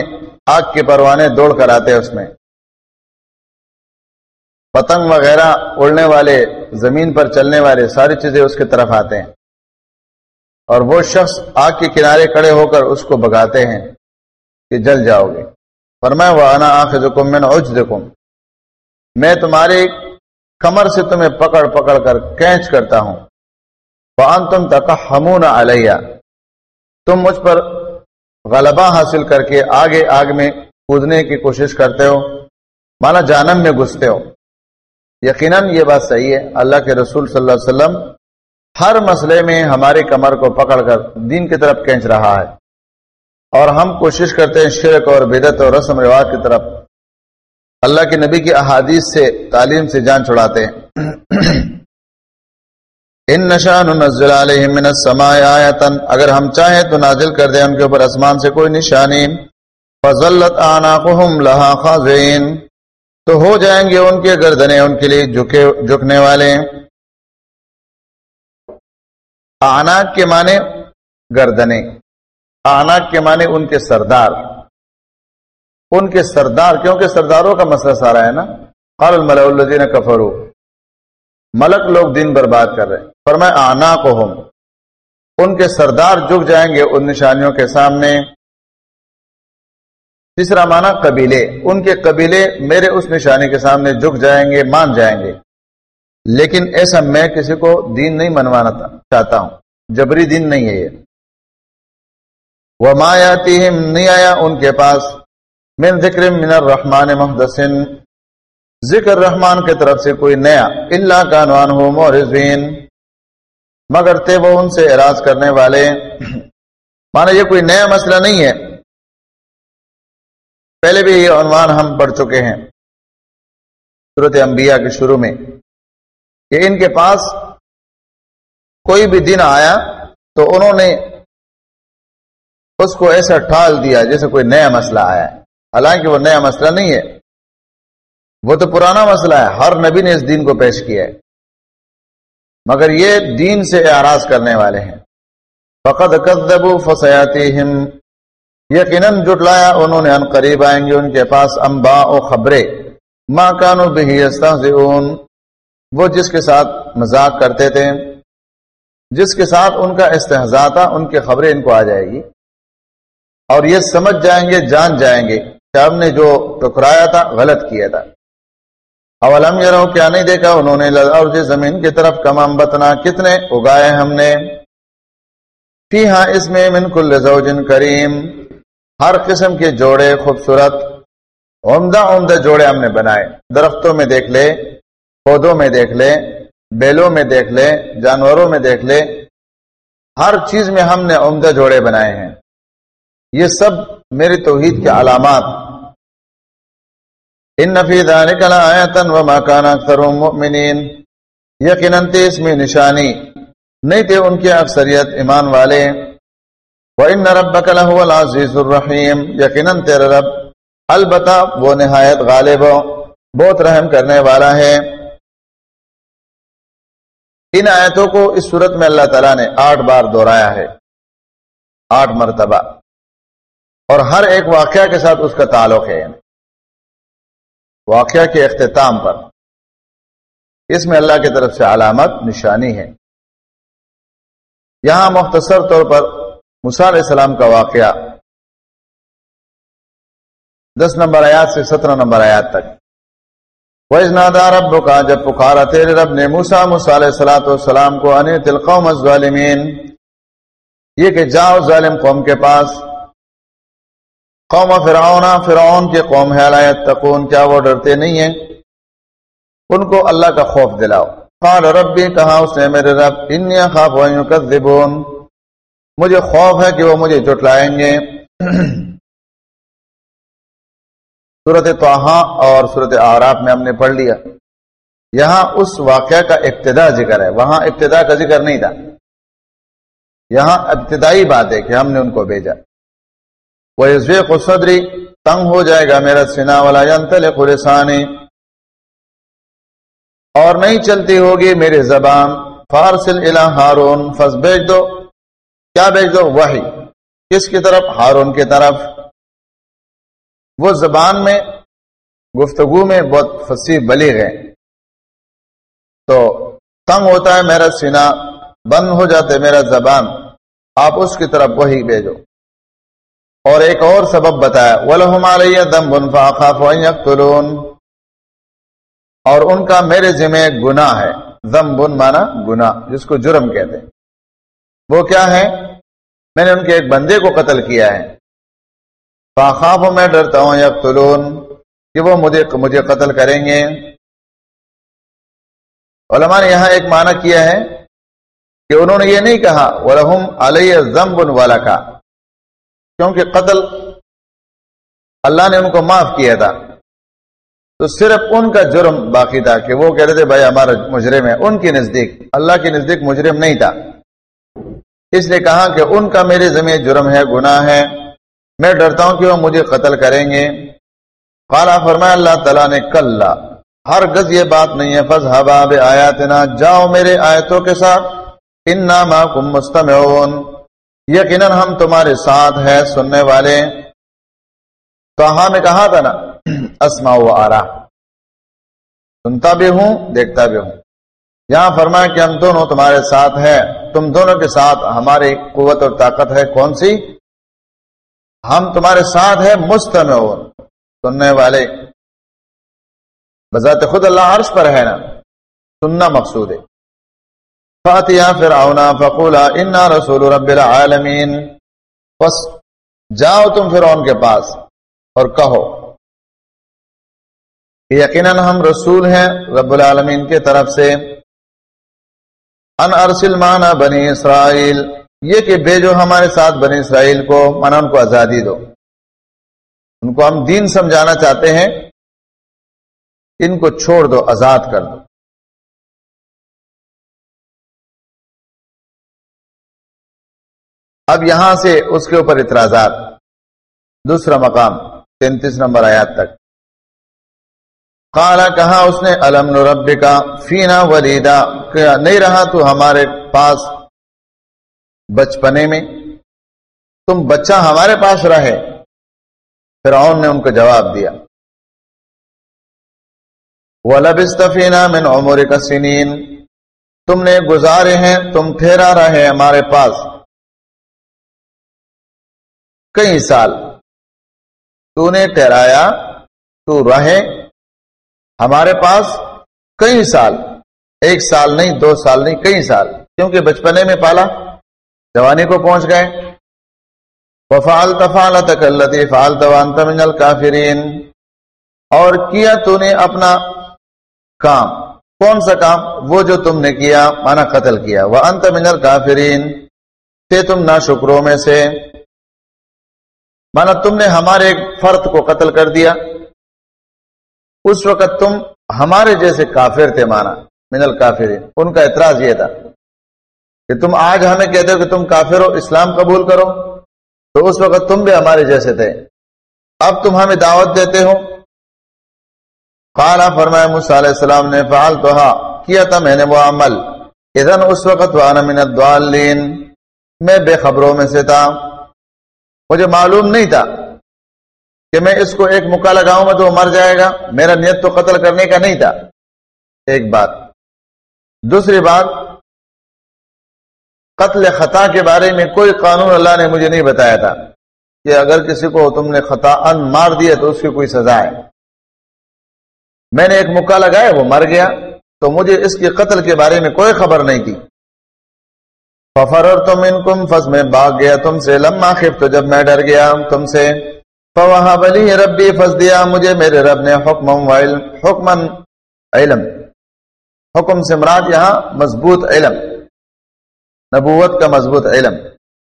آگ کے پروانے دوڑ کر آتے اس میں۔ پتنگ وغیرہ اڑنے والے، زمین پر چلنے والے ساری چیزیں اس کی طرف آتے ہیں۔ اور وہ شخص آگ کے کنارے کھڑے ہو کر اس کو بگاتے ہیں کہ جل جاؤ گے۔ پر وہ آنا آخ دکم میں اج میں تمہاری کمر سے تمہیں پکڑ پکڑ کر کینچ کرتا ہوں۔ پان تم تک ہمون علیہ تم مجھ پر غلبہ حاصل کر کے آگے آگ میں کودنے کی کوشش کرتے ہو، مانا جانم میں گھستے ہو۔ یقیناً یہ بات صحیح ہے، اللہ کے رسول صلی اللہ علیہ وسلم ہر مسئلے میں ہماری کمر کو پکڑ کر دین کی طرف کھینچ رہا ہے۔ اور ہم کوشش کرتے ہیں شرک اور بدت اور رسم رواج کی طرف۔ اللہ کے نبی کی احادیث سے، تعلیم سے جان چھڑاتے ہیں۔ ان نشان نزل علیہم من السماء آیتن اگر ہم چاہیں تو نازل کر دیں ان کے اوپر اسمان سے کوئی نشانی۔ فضلت آناقهم لها خاضعين تو ہو جائیں گے ان کے گردنے، ان کے لیے جھکے جھکنے والے۔ آناک کے معنی گردنے آناک کے معنی ان کے سردار۔ ان کے سردار، کیونکہ سرداروں کا مسئلہ سارا ہے نا۔ قال الملأ الذين كفروا ملک لوگ دن برباد کر رہے فرمائے آنا کو ہم ان کے سردار جھک جائیں گے ان نشانیوں کے سامنے۔ تیسرا معنی، قبیلے۔ ان کے قبیلے میرے اس نشانی کے سامنے جھک جائیں گے، مان جائیں گے۔ لیکن ایسا میں کسی کو دین نہیں منوانا چاہتا ہوں۔ جبری دین نہیں ہے یہ۔ وہ مایاتی نہیں آیا ان کے پاس من ذکر من الرحمن محدثن ذکر رحمان کی طرف سے کوئی نیا اللہ کا نوان ہو مورزین مگر تھے وہ ان سے اراض کرنے والے مانا یہ کوئی نیا مسئلہ نہیں ہے۔ پہلے بھی یہ عنوان ہم پڑھ چکے ہیں۔ صورت انبیاء کے شروع میں۔ کہ ان کے پاس کوئی بھی دن آیا تو انہوں نے اس کو ایسا ٹھال دیا جیسے کوئی نیا مسئلہ آیا حالانکہ وہ نیا مسئلہ نہیں ہے۔ وہ تو پرانا مسئلہ ہے۔ ہر نبی نے اس دین کو پیش کیا ہے۔ مگر یہ دین سے اعراض کرنے والے ہیں۔ فقط قدبو فسیاتی یقیناً جٹلایا انہوں نے ان قریب آئیں گے، ان کے پاس امبا و خبریں۔ ماں کانو بہی وہ جس کے ساتھ مذاق کرتے تھے، جس کے ساتھ ان کا استحضا تھا، ان کی خبریں ان کو آ جائے گی۔ اور یہ سمجھ جائیں گے، جان جائیں گے کہ ہم نے جو ٹکرایا تھا، غلط کیا تھا۔ اولم یہ کیا نہیں دیکھا؟ انہوں نے زمین کی طرف کمام بتنا، کتنے اگائے ہم نے۔ فی ہاں اس میں من کل زوجن کریم۔ ہر قسم کے جوڑے خوبصورت، عمدہ عمدہ جوڑے ہم نے بنائے۔ درختوں میں دیکھ لے، پودوں میں دیکھ لے، بیلوں میں دیکھ لے، جانوروں میں دیکھ لے۔ ہر چیز میں ہم نے عمدہ جوڑے بنائے ہیں۔ یہ سب میری توحید کے علامات۔ ان نفی و مکان اکثر یقیناً اس میں نشانی نہیں تھے ان کی اکثریت ایمان والے۔ ان ربک لهو العزیز الرحیم۔ یقیناً تیرا رب البتہ وہ نہایت غالب بہت رحم کرنے والا ہے۔ ان آیتوں کو اس صورت میں اللہ تعالیٰ نے آٹھ بار دہرایا ہے۔ آٹھ مرتبہ۔ اور ہر ایک واقعہ کے ساتھ اس کا تعلق ہے۔ واقعہ کے اختتام پر۔ اس میں اللہ کی طرف سے علامت، نشانی ہے۔ یہاں مختصر طور پر علیہ السلام کا واقعہ۔ دس نمبر آیات سے سترہ نمبر آیات تک۔ ویز نادا رب کا جب پکارا تیرے رب نے موسا علیہ سلاۃ والسلام کو ان تلقوم الظالمین یہ کہ جاؤ ظالم قوم کے پاس۔ قوم فرعون فرعون کے قوم ہے تکون کیا وہ ڈرتے نہیں ہیں؟ ان کو اللہ کا خوف دلاؤ۔ قال ربی، کہا اس نے میرے رب، انی خواب یکذبون۔ مجھے خوف ہے کہ وہ مجھے جٹلائیں گے۔ صورت توحا اور صورت آراف میں ہم نے پڑھ لیا۔ یہاں اس واقعہ کا ابتدا ذکر ہے۔ وہاں ابتدا کا ذکر نہیں تھا۔ یہاں ابتدائی بات ہے کہ ہم نے ان کو بھیجا۔ وہ کو صدری تنگ ہو جائے گا میرا سنا والا ینتل خلسانی اور نہیں چلتی ہوگی میری زبان۔ فارسل الہ ہارون فس بیچ دو۔ کیا بیچ دو؟ وہی کس کی طرف؟ ہارون کی طرف۔ وہ زبان میں، گفتگو میں بہت فصیح بلی ہے۔ تو تنگ ہوتا ہے میرا سینا بند ہو جاتے میرا زبان۔ آپ اس کی طرف وہی بھیجو۔ اور ایک اور سبب بتایا وہ دم بن فاخا فلون اور ان کا میرے ذمہ گنا ہے۔ زم بن مانا گنا جس کو جرم کہتے ہیں۔ وہ کیا ہے؟ میں نے ان کے ایک بندے کو قتل کیا ہے۔ فاخاف میں ڈرتا ہوں یا کہ وہ مجھے مجھے قتل کریں گے۔ علماء نے یہاں ایک معنی کیا ہے کہ انہوں نے یہ نہیں کہا ولہم علیہ زم والا کا کیونکہ قتل اللہ نے ان کو معاف کیا تھا۔ تو صرف ان کا جرم باقی تھا کہ وہ کہہ رہے تھے، بھائی، ہمارا مجرم ہے۔ ان کی نزدیک، اللہ کے نزدیک مجرم نہیں تھا۔ اس نے کہا کہ ان کا میرے زمین جرم ہے، گناہ ہے۔ میں ڈرتا ہوں کہ وہ مجھے قتل کریں گے۔ خالہ فرمایا، اللہ تعالیٰ نے کل ہر گز یہ بات نہیں ہے۔ فض حباب آیاتنا جاؤ میرے آیتوں کے ساتھ۔ ان نام مستم یقیناً ہم تمہارے ساتھ ہے سننے والے۔ تو ہاں، ہمیں کہا تھا نا اسما و آرا۔ سنتا بھی ہوں، دیکھتا بھی ہوں۔ یہاں فرمایا کہ ہم دونوں تمہارے ساتھ ہے تم دونوں کے ساتھ ہماری قوت اور طاقت ہے کون سی؟ ہم تمہارے ساتھ ہے مستم سننے والے۔ بذات خود اللہ عرش پر ہے نا، سننا مقصود ہے۔ فاتحہ پھر فقولا انا رسول رب العالمین بس جاؤ تم پھر کے پاس اور کہو یقیناً ہم رسول ہیں رب العالمین کی طرف سے. ان ارسل مانا بنی اسرائیل، یہ کہ بھیجو ہمارے ساتھ بنی اسرائیل کو، مانا ان کو آزادی دو. ان کو ہم دین سمجھانا چاہتے ہیں، ان کو چھوڑ دو، آزاد کر دو. اب یہاں سے اس کے اوپر اعتراضات۔ دوسرا مقام، تینتیس نمبر آیات تک۔ کالا کہا اس نے، الم نرب کا فینا ولیدا نہیں رہا تو ہمارے پاس بچپنے میں۔ تم بچہ ہمارے پاس رہے۔ فرعون نے ان کو جواب دیا۔ وہ من عمر کا سنین تم نے گزارے ہیں، تم ٹھہرا رہے ہمارے پاس۔ کئی سال۔ تو نے ٹھہرایا، تو رہے۔ ہمارے پاس کئی سال۔ ایک سال نہیں، دو سال نہیں، کئی سال۔ کیونکہ بچپنے میں پالا۔ جوانی کو پہنچ گئے۔ وفال تفال تکلتی فال توان تمنل کافرین اور کیا تو نے اپنا کام؟ کون سا کام؟ وہ جو تم نے کیا مانا قتل کیا۔ وہ انت منل کافرین تھے تم نہ شکروں میں سے۔ مانا تم نے ہمارے ایک فرد کو قتل کر دیا۔ اس وقت تم ہمارے جیسے کافر تھے مانا، من الکافر ان کا اعتراض یہ تھا کہ تم آج ہمیں کہتے ہو کہ تم کافر ہو، اسلام قبول کرو۔ تو اس وقت تم بھی ہمارے جیسے تھے۔ اب تم ہمیں دعوت دیتے ہو۔ قالا فرمائے موسیٰ علیہ السلام نے فعال تو ہاں، کیا تھا میں نے وہ عمل۔ ادھن اس وقت وانا من الدوالین میں بے خبروں میں سے تھا۔ مجھے معلوم نہیں تھا کہ میں اس کو ایک مکہ لگاؤں گا تو وہ مر جائے گا۔ میرا نیت تو قتل کرنے کا نہیں تھا۔ ایک بات۔ دوسری بات، قتل خطا کے بارے میں کوئی قانون اللہ نے مجھے نہیں بتایا تھا کہ اگر کسی کو تم نے خطا ان مار دیا تو اس کی کوئی سزا ہے۔ میں نے ایک مکہ لگایا، وہ مر گیا، تو مجھے اس کے قتل کے بارے میں کوئی خبر نہیں تھی۔ ففر اور تم ان کم فس میں باغ گیا تم سے لما خف تو جب میں ڈر گیا تم سے۔ فوہا بلی ربی فس دیا مجھے میرے رب نے حکم حکمن علم حکم سے مراد یہاں مضبوط علم۔ نبوت کا مضبوط علم۔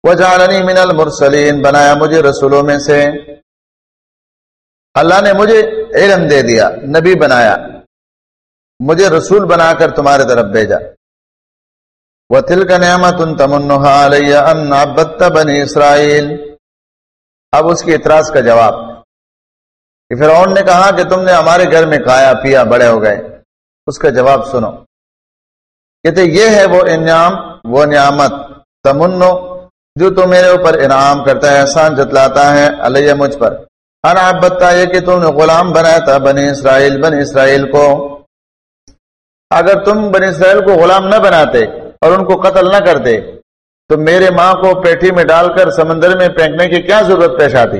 وہ جالنی من المرسلین بنایا مجھے رسولوں میں سے۔ اللہ نے مجھے علم دے دیا، نبی بنایا۔ مجھے رسول بنا کر تمہارے طرف بھیجا۔ وہ تل کا نعمت ان تمنحا علیہ ان اسرائیل اب اس کی اعتراض کا جواب۔ کہ فرعون نے کہا کہ تم نے ہمارے گھر میں کھایا پیا، بڑے ہو گئے۔ اس کا جواب سنو۔ کہتے، یہ ہے وہ انعام، وہ نعمت، تمنو، جو تو میرے اوپر انعام کرتا ہے، احسان جتلاتا ہے علیہ مجھ پر۔ ہر بتا یہ کہ تم نے غلام بنایا تھا بنی اسرائیل بنی اسرائیل کو۔ اگر تم بنی اسرائیل کو غلام نہ بناتے اور ان کو قتل نہ کرتے تو میرے ماں کو پیٹھی میں ڈال کر سمندر میں پھینکنے کی کیا ضرورت پیش آتی؟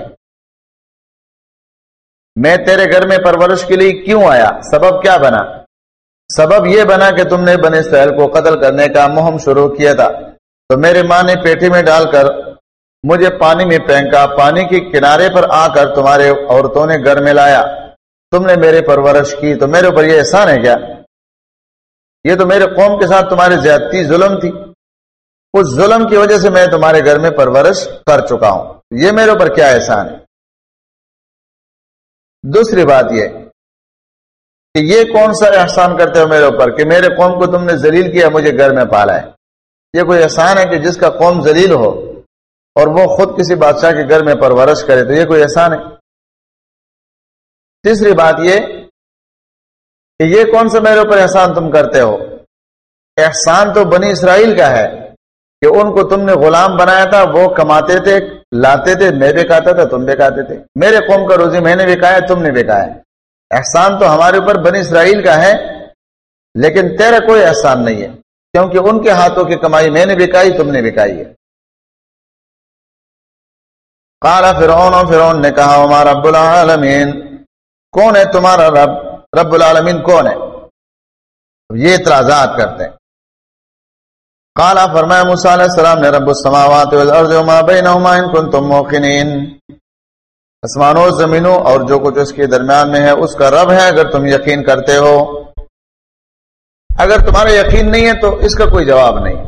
میں تیرے گھر میں پرورش کے لیے کیوں آیا؟ سبب کیا بنا؟ سبب یہ بنا کہ تم نے بنی اسرائیل کو قتل کرنے کا مہم شروع کیا تھا۔ تو میرے ماں نے پیٹھی میں ڈال کر مجھے پانی میں پھینکا، پانی کے کنارے پر آ کر تمہارے عورتوں نے گھر میں لایا۔ تم نے میرے پرورش کی، تو میرے اوپر یہ احسان ہے کیا؟ یہ تو میرے قوم کے ساتھ تمہاری زیادتی ظلم تھی۔ اس ظلم کی وجہ سے میں تمہارے گھر میں پرورش کر چکا ہوں۔ یہ میرے اوپر کیا احسان ہے؟ دوسری بات یہ کہ یہ کون سا احسان کرتے ہو میرے اوپر کہ میرے قوم کو تم نے ذلیل کیا، مجھے گھر میں پالا ہے؟ یہ کوئی احسان ہے کہ جس کا قوم ذلیل ہو اور وہ خود کسی بادشاہ کے گھر میں پرورش کرے تو یہ کوئی احسان ہے؟ تیسری بات یہ کہ یہ کون سا میرے اوپر احسان تم کرتے ہو؟ احسان تو بنی اسرائیل کا ہے کہ ان کو تم نے غلام بنایا تھا، وہ کماتے تھے، لاتے تھے، میں بھی کھاتا تھا، تم بھی کھاتے تھے۔ میرے قوم کا روزی میں نے بھی کھایا، تم نے بھی کھایا۔ احسان تو ہمارے اوپر بنی اسرائیل کا ہے، لیکن تیرا کوئی احسان نہیں ہے۔ کیونکہ ان کے ہاتھوں کی کمائی میں نے بکائی تم نے بکائی ہے۔ کالا فرعون اور فرعون نے کہا ہمارا رب العالمین؟ کون ہے تمہارا رب؟ رب العالمین کون ہے؟ یہ اعتراضات کرتے ہیں۔ کالا فرمایا، موسیٰ علیہ السلام نے، رب السماوات والارض وما بینہما ان کنتم موقنین۔ اسمانوں زمینوں اور جو کچھ اس کے درمیان میں ہے، اس کا رب ہے، اگر تم یقین کرتے ہو۔ اگر تمہارا یقین نہیں ہے تو اس کا کوئی جواب نہیں۔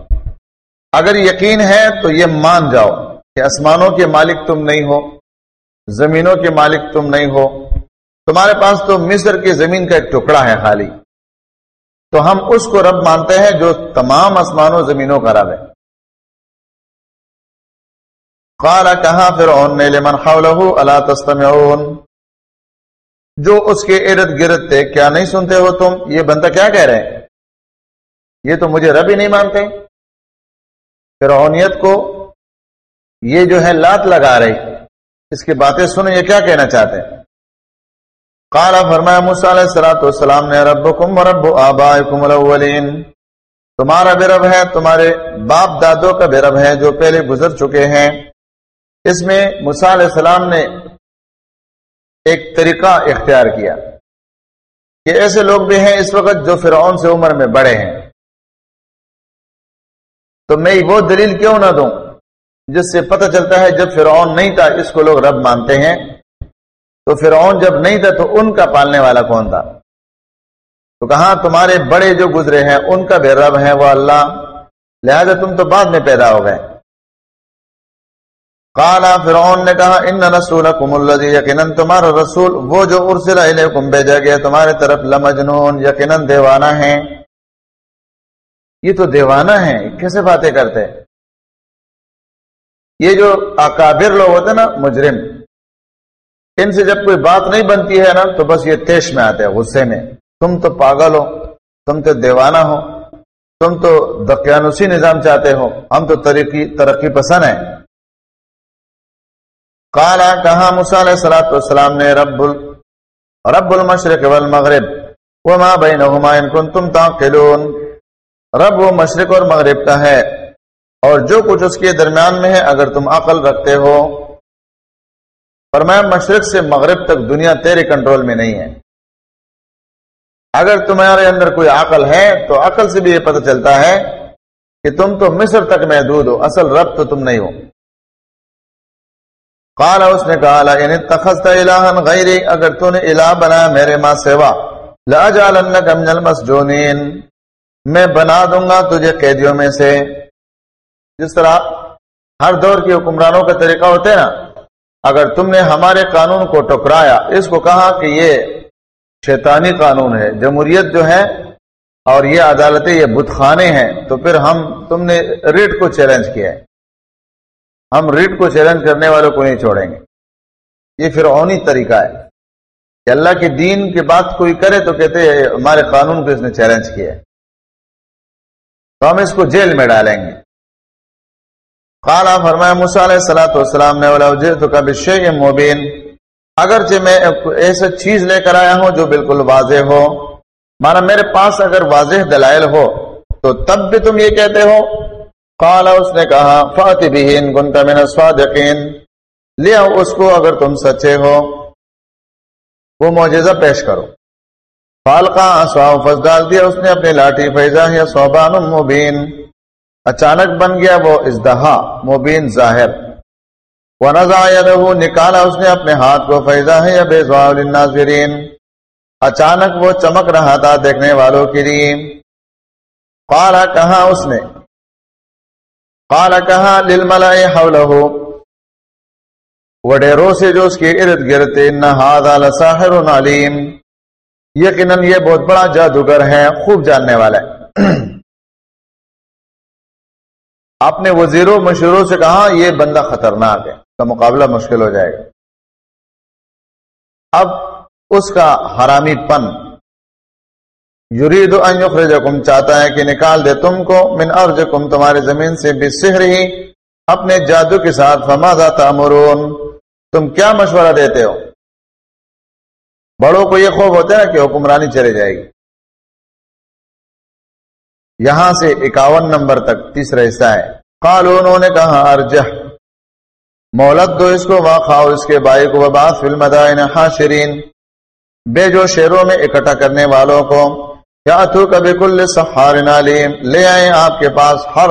اگر یقین ہے تو یہ مان جاؤ کہ آسمانوں کے مالک تم نہیں ہو، زمینوں کے مالک تم نہیں ہو۔ تمہارے پاس تو مصر کی زمین کا ایک ٹکڑا ہے خالی۔ تو ہم اس کو رب مانتے ہیں جو تمام آسمانوں زمینوں کا رب ہے۔ کالا کہاں پھر لمن اللہ تستمعون؟ جو اس کے ارد گرد تھے، کیا نہیں سنتے ہو تم؟ یہ بندہ کیا کہہ رہے ہیں؟ یہ تو مجھے رب ہی نہیں مانتے۔ فرعونیت کو یہ جو ہے لات لگا رہی۔ اس کی باتیں سنیں یہ کیا کہنا چاہتے ہیں؟ قال فرمایا موسیٰ علیہ السلام والسلام نے، ربکم ورب آبائکم الاولین۔ تمہارا بھی رب ہے، تمہارے باپ دادوں کا بھی رب ہے جو پہلے گزر چکے ہیں۔ اس میں موسیٰ علیہ السلام نے ایک طریقہ اختیار کیا کہ ایسے لوگ بھی ہیں اس وقت جو فرعون سے عمر میں بڑے ہیں۔ تو میں وہ دلیل کیوں نہ دوں جس سے پتہ چلتا ہے جب فرعون نہیں تھا، اس کو لوگ رب مانتے ہیں۔ تو فرعون جب نہیں تھا تو ان کا پالنے والا کون تھا؟ تو کہاں تمہارے بڑے جو گزرے ہیں، ان کا بھی رب ہے، وہ اللہ۔ لہذا تم تو بعد میں پیدا ہو گئے۔ کالا فرعون نے کہا، ان رسول یقیناً، تمہارا رسول وہ جو ارسل علیکم بھیجا گیا، تمہارے طرف لمجنون، یقیناً دیوانہ ہیں۔ یہ تو دیوانہ ہیں، کیسے باتیں کرتے؟ یہ جو اکابر لوگ ہوتے نا، مجرم۔ ان سے جب کوئی بات نہیں بنتی ہے نا، تو بس یہ تیش میں آتے ہیں، غصے میں۔ تم تو پاگل ہو، تم تو دیوانہ ہو، تم تو دقیانوسی نظام چاہتے ہو۔ ہم تو ترقی ترقی پسند ہیں۔ کالا کہاں علیہ سلاۃ والسلام نے، رب ال، رب المشرق والمغرب، وما بینہما ان کنتم تعقلون۔ رب وہ مشرق اور مغرب کا ہے، اور جو کچھ اس کے درمیان میں ہے، اگر تم عقل رکھتے ہو۔ فرمایا مشرق سے مغرب تک دنیا تیرے کنٹرول میں نہیں ہے۔ اگر تمہارے اندر کوئی عقل ہے تو عقل سے بھی یہ پتہ چلتا ہے کہ تم تو مصر تک محدود ہو، اصل رب تو تم نہیں ہو۔ قال، اس نے کہا یعنی تخت غیری، اگر تو نے الہ بنایا میرے ماں سیوا من المسجونین، میں بنا دوں گا تجھے قیدیوں میں سے۔ جس طرح ہر دور کے حکمرانوں کا طریقہ ہوتا ہے نا اگر تم نے ہمارے قانون کو ٹکرایا، اس کو کہا کہ یہ شیطانی قانون ہے، جمہوریت جو ہے، اور یہ عدالتیں، یہ بت خانے ہیں، تو پھر ہم، تم نے ریٹ کو چیلنج کیا ہے۔ ہم ریٹ کو چیلنج کرنے والوں کو نہیں چھوڑیں گے۔ یہ پھر اونی طریقہ ہے۔ کہ اللہ کے دین کے بات کوئی کرے تو کہتے ہیں، ہمارے قانون کو اس نے چیلنج کیا ہے۔ تو ہم اس کو جیل میں ڈالیں گے۔ کالا فرمایا مسالۂ سلاۃ والسلام نے تو کبھی شیخ مبین اگرچہ میں ایسا چیز لے کر آیا ہوں جو بالکل واضح ہو مانا میرے پاس اگر واضح دلائل ہو، تو تب بھی تم یہ کہتے ہو۔ قال، اس نے کہا فاتح بہین گنتا من الصادقین لیا اس کو اگر تم سچے ہو، وہ معجزہ پیش کرو۔ فالقا اسواو فز ڈال دیا اس نے، اپنی لاٹھی فیضا یا صوبان مبین۔ اچانک بن گیا وہ ازدہا، مبین ظاہر۔ نکالا اس نے اپنے ہاتھ کو فیضا ہے یا بے زوالناظرین اچانک وہ چمک رہا تھا دیکھنے والوں کی ریم پالا کہا اس نے۔ پالا کہا دل ملائے وڈیروں سے جو اس کے ارد گرد ساحر علیم یقیناً یہ بہت بڑا جادوگر ہے، خوب جاننے والا ہے۔ آپ نے وزیروں مشوروں سے کہا یہ بندہ خطرناک ہے کا مقابلہ مشکل ہو جائے گا۔ اب اس کا حرامی پن۔ یورید یخرجکم، چاہتا ہے کہ نکال دے تم کو، من ارجکم، تمہاری زمین سے بھی سحر ہی اپنے جادو کے ساتھ۔ فما تامرون تم کیا مشورہ دیتے ہو؟ بڑوں کو یہ خوف ہوتا ہے کہ حکمرانی چلے جائے گی۔ یہاں سے اکاون نمبر تک تیسرا حصہ ہے۔ قالو انہوں نے کہا ارجہ مولت دو اس کو واقع اس کے بائی کو وباس فلم حاشرین۔ بے جو شیروں میں اکٹھا کرنے والوں کو، یا تو کبھی کل سہار نالیم لے آئے آپ کے پاس ہر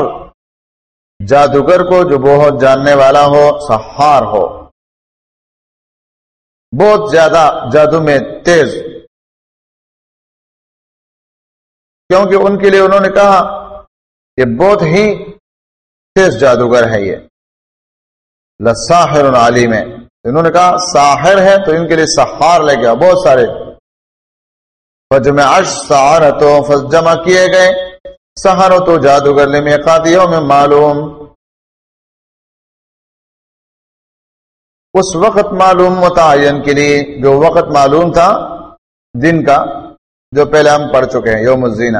جادوگر کو جو بہت جاننے والا ہو سہار ہو۔ بہت زیادہ جادو میں تیز۔ کیونکہ ان کے لیے انہوں نے کہا کہ بہت ہی تیز جادوگر ہے یہ۔ لساحر عالم ہے انہوں نے کہا، ساحر ہے تو ان کے لیے سہار لے گیا بہت سارے۔ جمع کیے گئے۔ سہارو تو جادوگر نے میں قادیوں میں معلوم۔ اس وقت معلوم متعین کے لیے جو وقت معلوم تھا، دن کا۔ جو پہلے ہم پڑھ چکے ہیں، یوم الزینہ۔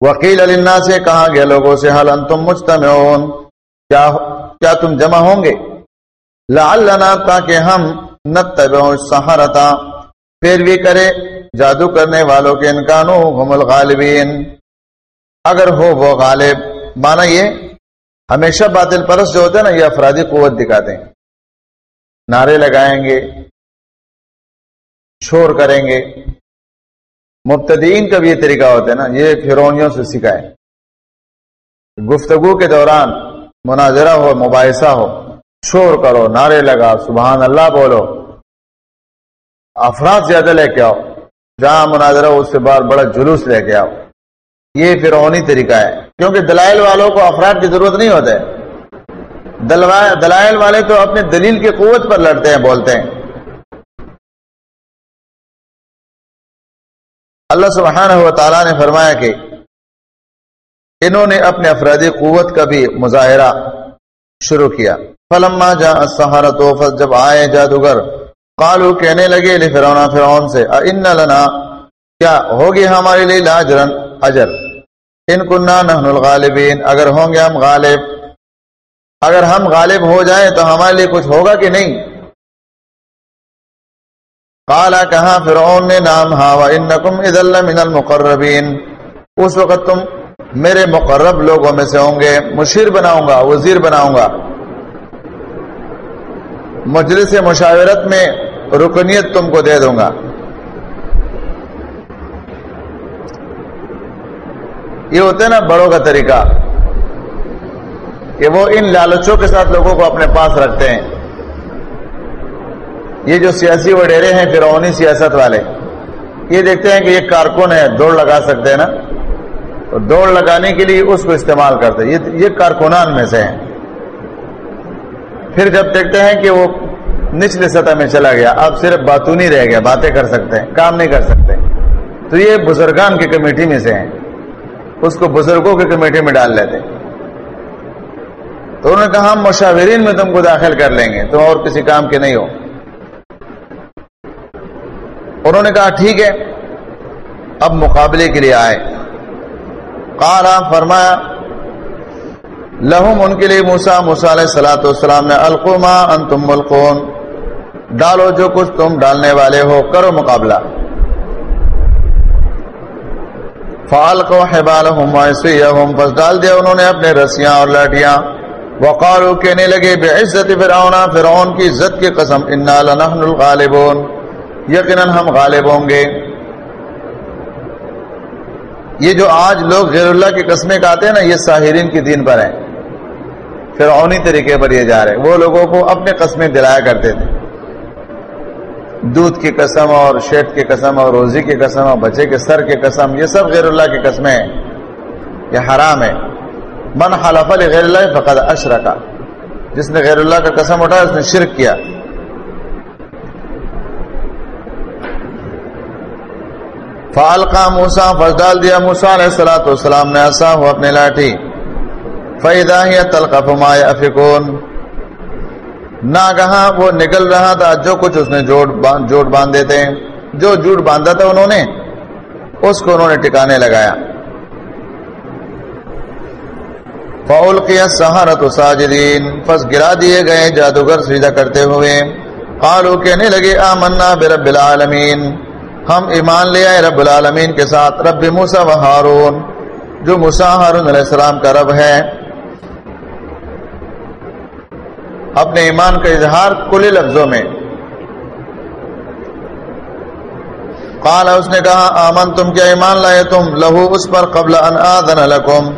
وکیل علی سے کہا گیا لوگوں سے حل انتم مجتمعون؟ کیا کیا تم جمع ہوں گے؟ لعلنا، تاکہ ہم نتبع السحرتا پیروی کرے جادو کرنے والوں کے انکانو، هم الغالبین۔ اگر ہو وہ غالب، مانا یہ، ہمیشہ باطل پرس جو ہوتے ہیں نا، یہ افرادی قوت دکھاتے ہیں۔ نعرے لگائیں گے شور کریں گے۔ مبتدین کا بھی یہ طریقہ ہوتا ہے نا، یہ فرونیوں سے سکھائے گفتگو کے دوران مناظرہ ہو، مباحثہ ہو، شور کرو، نعرے لگا سبحان اللہ بولو۔ افراد زیادہ لے کے آؤ، جہاں مناظرہ ہو، اس سے بعد بڑا جلوس لے کے آؤ۔ یہ فرونی طریقہ ہے۔ کیونکہ دلائل والوں کو افراد کی ضرورت نہیں ہوتا ہے۔ دلائل والے تو اپنے دلیل کی قوت پر لڑتے ہیں، بولتے ہیں۔ اللہ سبحانہ و تعالیٰ نے فرمایا کہ انہوں نے اپنے افرادی قوت کا بھی مظاہرہ شروع کیا۔ فلما جا سہارت جب آئے جادوگر قالو کہنے لگے فرعون فرعون سے ان لنا، کیا ہوگی ہمارے لیے لاجرن اجر؟ ان کننا نحن الغالبین۔ اگر ہوں گے ہم غالب۔ اگر ہم غالب ہو جائیں تو ہمارے لیے کچھ ہوگا کہ نہیں؟ کالا کہاں فرعون نے نام ہا وانکم اذا من المقربین۔ اس وقت تم میرے مقرب لوگوں میں سے ہوں گے، مشیر بناؤں گا، وزیر بناؤں گا۔ مجلس مشاورت میں رکنیت تم کو دے دوں گا۔ یہ ہوتا ہے نا بڑوں کا طریقہ کہ وہ ان لالچوں کے ساتھ لوگوں کو اپنے پاس رکھتے ہیں۔ یہ جو سیاسی وڈیرے ہیں فرونی سیاست والے، یہ دیکھتے ہیں کہ یہ کارکن ہے دوڑ لگا سکتے ہیں نا؟ تو دوڑ لگانے کے لیے اس کو استعمال کرتے ہیں۔ یہ کارکنان میں سے ہیں۔ پھر جب دیکھتے ہیں کہ وہ نچلی سطح میں چلا گیا، اب صرف باتونی رہ گیا، باتیں کر سکتے ہیں، کام نہیں کر سکتے۔ تو یہ بزرگان کی کمیٹی میں سے ہیں۔ اس کو بزرگوں کی کمیٹی میں ڈال لیتے۔ تو انہوں نے کہا، ہم مشاورین میں تم کو داخل کر لیں گے، تم اور کسی کام کے نہیں ہو۔ انہوں نے کہا، ٹھیک ہے، اب مقابلے کے لیے آئے. کالا فرمایا، لہم، ان کے لیے موسا موسا علیہ سلاۃ والسلام نے القما ان تم ڈالو جو کچھ تم ڈالنے والے ہو، کرو مقابلہ. فال کو حبال بس ڈال دیا انہوں نے اپنے رسیاں اور لاٹیاں۔ وقالو کہنے لگے بے عزت فرعون فرعون کی عزت کی قسم، انا لنحن الغالبون یقیناً ہم غالب ہوں گے۔ یہ جو آج لوگ غیر اللہ کی قسمیں کہتے ہیں نا، یہ ساحرین کی دین پر ہیں۔ فرعونی طریقے پر یہ جا رہے وہ لوگوں کو اپنے قسمیں دلایا کرتے تھے۔ دودھ کی قسم اور شیٹ کی قسم اور روزی کی قسم اور بچے کے سر کی قسم، یہ سب غیر اللہ کی قسمیں ہیں۔ یہ حرام ہے۔ من حلف غیر اللہ فقد اشرکا جس نے غیر اللہ کا قسم اٹھایا، اس نے شرک کیا۔ فالقا موسا فض ڈال دیا موسا علیہ السلاۃ والسلام نے ایسا ہو اپنے لاٹھی۔ فیدا ہی تلقف ما افکون نہ کہاں وہ نکل رہا تھا، جو کچھ اس نے جوڑ باندھ دیتے جو جوٹ باندھا تھا انہوں نے، اس کو انہوں نے ٹکانے لگایا۔ فول کیا سہارت ساجدین پس گرا دیے گئے جادوگر سیدھا کرتے ہوئے۔ قالو کہنے لگے، آمنا برب العالمین۔ ہم ایمان لے آئے رب العالمین کے ساتھ، رب موسا و ہارون، جو موسا ہارون علیہ السلام کا رب ہے۔ اپنے ایمان کا اظہار کل لفظوں میں۔ قال، اس نے کہا آمن تم کیا ایمان لائے تم؟ لہو اس پر قبل ان آذن لکم۔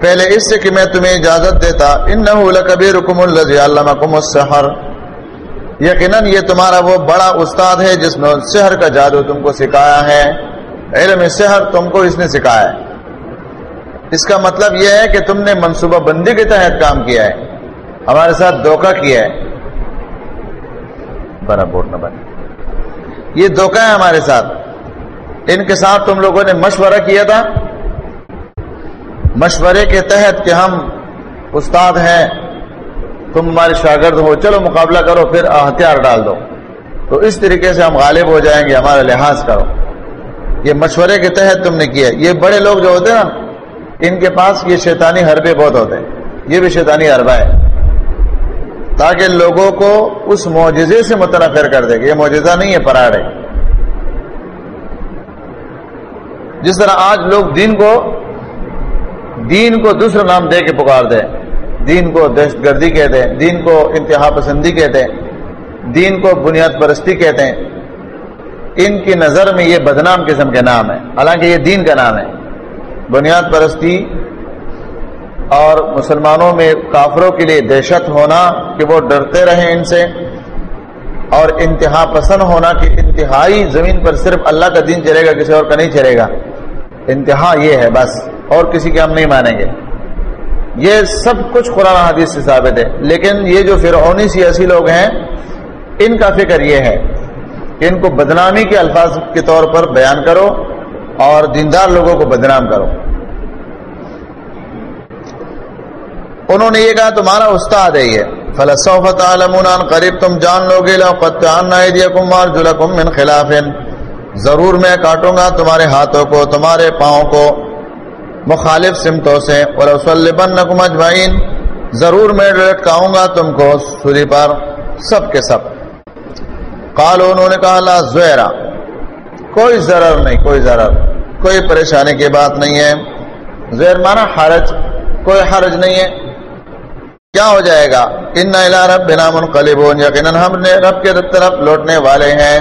پہلے اس سے کہ میں تمہیں اجازت دیتا، انہو لکبیرکم اللذی علمکم السحر۔ یقیناً یہ تمہارا وہ بڑا استاد ہے جس نے سحر کا جادو تم کو سکھایا ہے۔ علم سحر تم کو اس نے سکھایا ہے۔ اس کا مطلب یہ ہے کہ تم نے منصوبہ بندی کے تحت کام کیا ہے۔ ہمارے ساتھ دھوکہ کیا ہے۔ بنا بورڈ نہ یہ دھوکہ ہے ہمارے ساتھ۔ ان کے ساتھ تم لوگوں نے مشورہ کیا تھا۔ مشورے کے تحت کہ ہم استاد ہیں۔ تم ہمارے شاگرد ہو، چلو مقابلہ کرو، پھر ہتھیار ڈال دو۔ تو اس طریقے سے ہم غالب ہو جائیں گے، ہمارا لحاظ کرو۔ یہ مشورے کے تحت تم نے کیا یہ بڑے لوگ جو ہوتے ہیں نا، ان کے پاس یہ شیطانی حربے بہت ہوتے ہیں۔ یہ بھی شیطانی حربہ ہے۔ تاکہ لوگوں کو اس معجزے سے متنفر کر دے گا یہ معجزہ نہیں ہے، پراڑ ہے۔ جس طرح آج لوگ دین کو دین کو دوسرا نام دے کے پکار دے۔ دین کو دہشت گردی کہتے ہیں، دین کو انتہا پسندی کہتے ہیں، دین کو بنیاد پرستی کہتے ہیں۔ ان کی نظر میں یہ بدنام قسم کے نام ہے حالانکہ یہ دین کا نام ہے۔ بنیاد پرستی اور مسلمانوں میں کافروں کے لیے دہشت ہونا کہ وہ ڈرتے رہیں ان سے اور انتہا پسند ہونا کہ انتہائی زمین پر صرف اللہ کا دین چلے گا، کسی اور کا نہیں چلے گا۔ انتہا یہ ہے بس، اور کسی کے ہم نہیں مانیں گے۔ یہ سب کچھ قرآن حدیث سے ثابت ہے۔ لیکن یہ جو فرعونی سیاسی لوگ ہیں، ان کا فکر یہ ہے کہ ان کو بدنامی کے الفاظ کے طور پر بیان کرو اور دیندار لوگوں کو بدنام کرو۔ انہوں نے یہ کہا، تمہارا استاد ہے یہ۔ فلسفت عالمون قریب تم جان لو گے من خلاف۔ ضرور میں کاٹوں گا تمہارے ہاتھوں کو، تمہارے پاؤں کو مخالف سمتوں سے اور وسلبنکم اجمعین ضرور میں لٹکاؤں گا تم کو سوری پر سب کے سب۔ قالو انہوں نے کہا، لا زہرا کوئی ضرر نہیں، کوئی ضرر۔ کوئی پریشانی کی بات نہیں ہے۔ زہر مانا حرج، کوئی حرج نہیں ہے۔ کیا ہو جائے گا؟ ان رب بنا منقلب یقیناً ہم نے رب کے طرف لوٹنے والے ہیں۔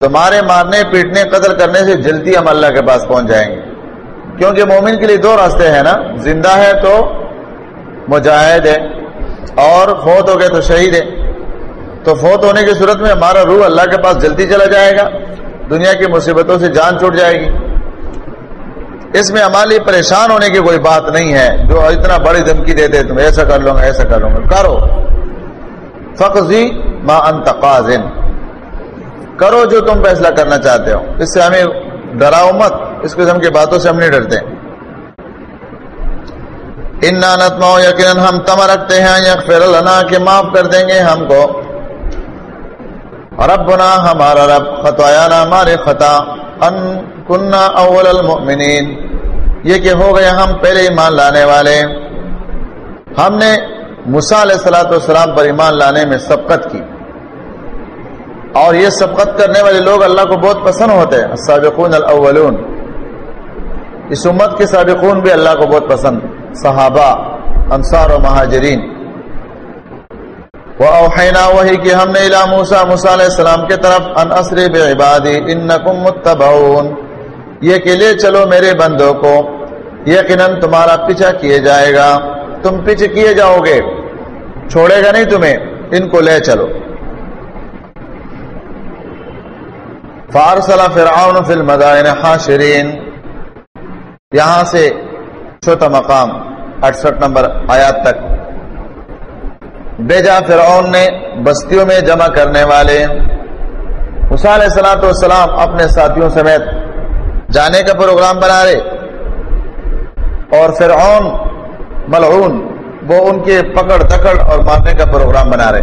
تمہارے مارنے، پیٹنے، قتل کرنے سے جلدی ہم اللہ کے پاس پہنچ جائیں گے۔ کیونکہ مومن کے لیے دو راستے ہیں نا، زندہ ہے تو مجاہد ہے اور فوت ہو گئے تو شہید ہے۔ تو فوت ہونے کی صورت میں ہمارا روح اللہ کے پاس جلدی چلا جائے گا، دنیا کی مصیبتوں سے جان چھوٹ جائے گی۔ اس میں ہمارے لیے پریشان ہونے کی کوئی بات نہیں ہے۔ جو اتنا بڑی دھمکی دیتے تم ایسا کر لوں گا ایسا کر لوں گا کرو۔ فخذی ما انتقاضن کرو جو تم فیصلہ کرنا چاہتے ہو۔ اس سے ہمیں ڈراؤ مت۔ اس قسم کی باتوں سے ہم نہیں ڈرتے۔ ان نتما یقیناً ہم تما رکھتے ہیں، یغفر لنا، کہ معاف کر دیں گے ہم کو۔ ربنا، ہمارا رب خطایا ہمارے خطا۔ ان کننا اول المؤمنین۔ یہ کہ ہو گئے ہم پہلے ایمان لانے والے۔ ہم نے مسا علیہ السلاۃ والسلام پر ایمان لانے میں سبقت کی۔ اور یہ سبقت کرنے والے لوگ اللہ کو بہت پسند ہوتے ہیں۔ سابقون الاولون۔ اس امت کے سابقون بھی اللہ کو بہت پسند، صحابہ، انصار و مہاجرین۔ وَأَوْحَيْنَا وہی کہ ہم نے الہ موسیٰ موسیٰ علیہ السلام کے طرف، ان اسر بعبادی، انکم متبعون۔ یہ کہ لے چلو میرے بندوں کو، یقیناً تمہارا پیچھا کیے جائے گا۔ تم پیچھے کیے جاؤ گے۔ چھوڑے گا نہیں تمہیں، ان کو لے چلو۔ فارسل فرعون فی المدائن حاشرین یہاں سے چھوٹا مقام اٹھسٹھ نمبر آیات تک۔ بیجا فرعون نے بستیوں میں جمع کرنے والے۔ حسین سلاۃ والسلام اپنے ساتھیوں سمیت جانے کا پروگرام بنا رہے۔ اور فرعون ملعون، وہ ان کے پکڑ دکڑ اور مارنے کا پروگرام بنا رہے۔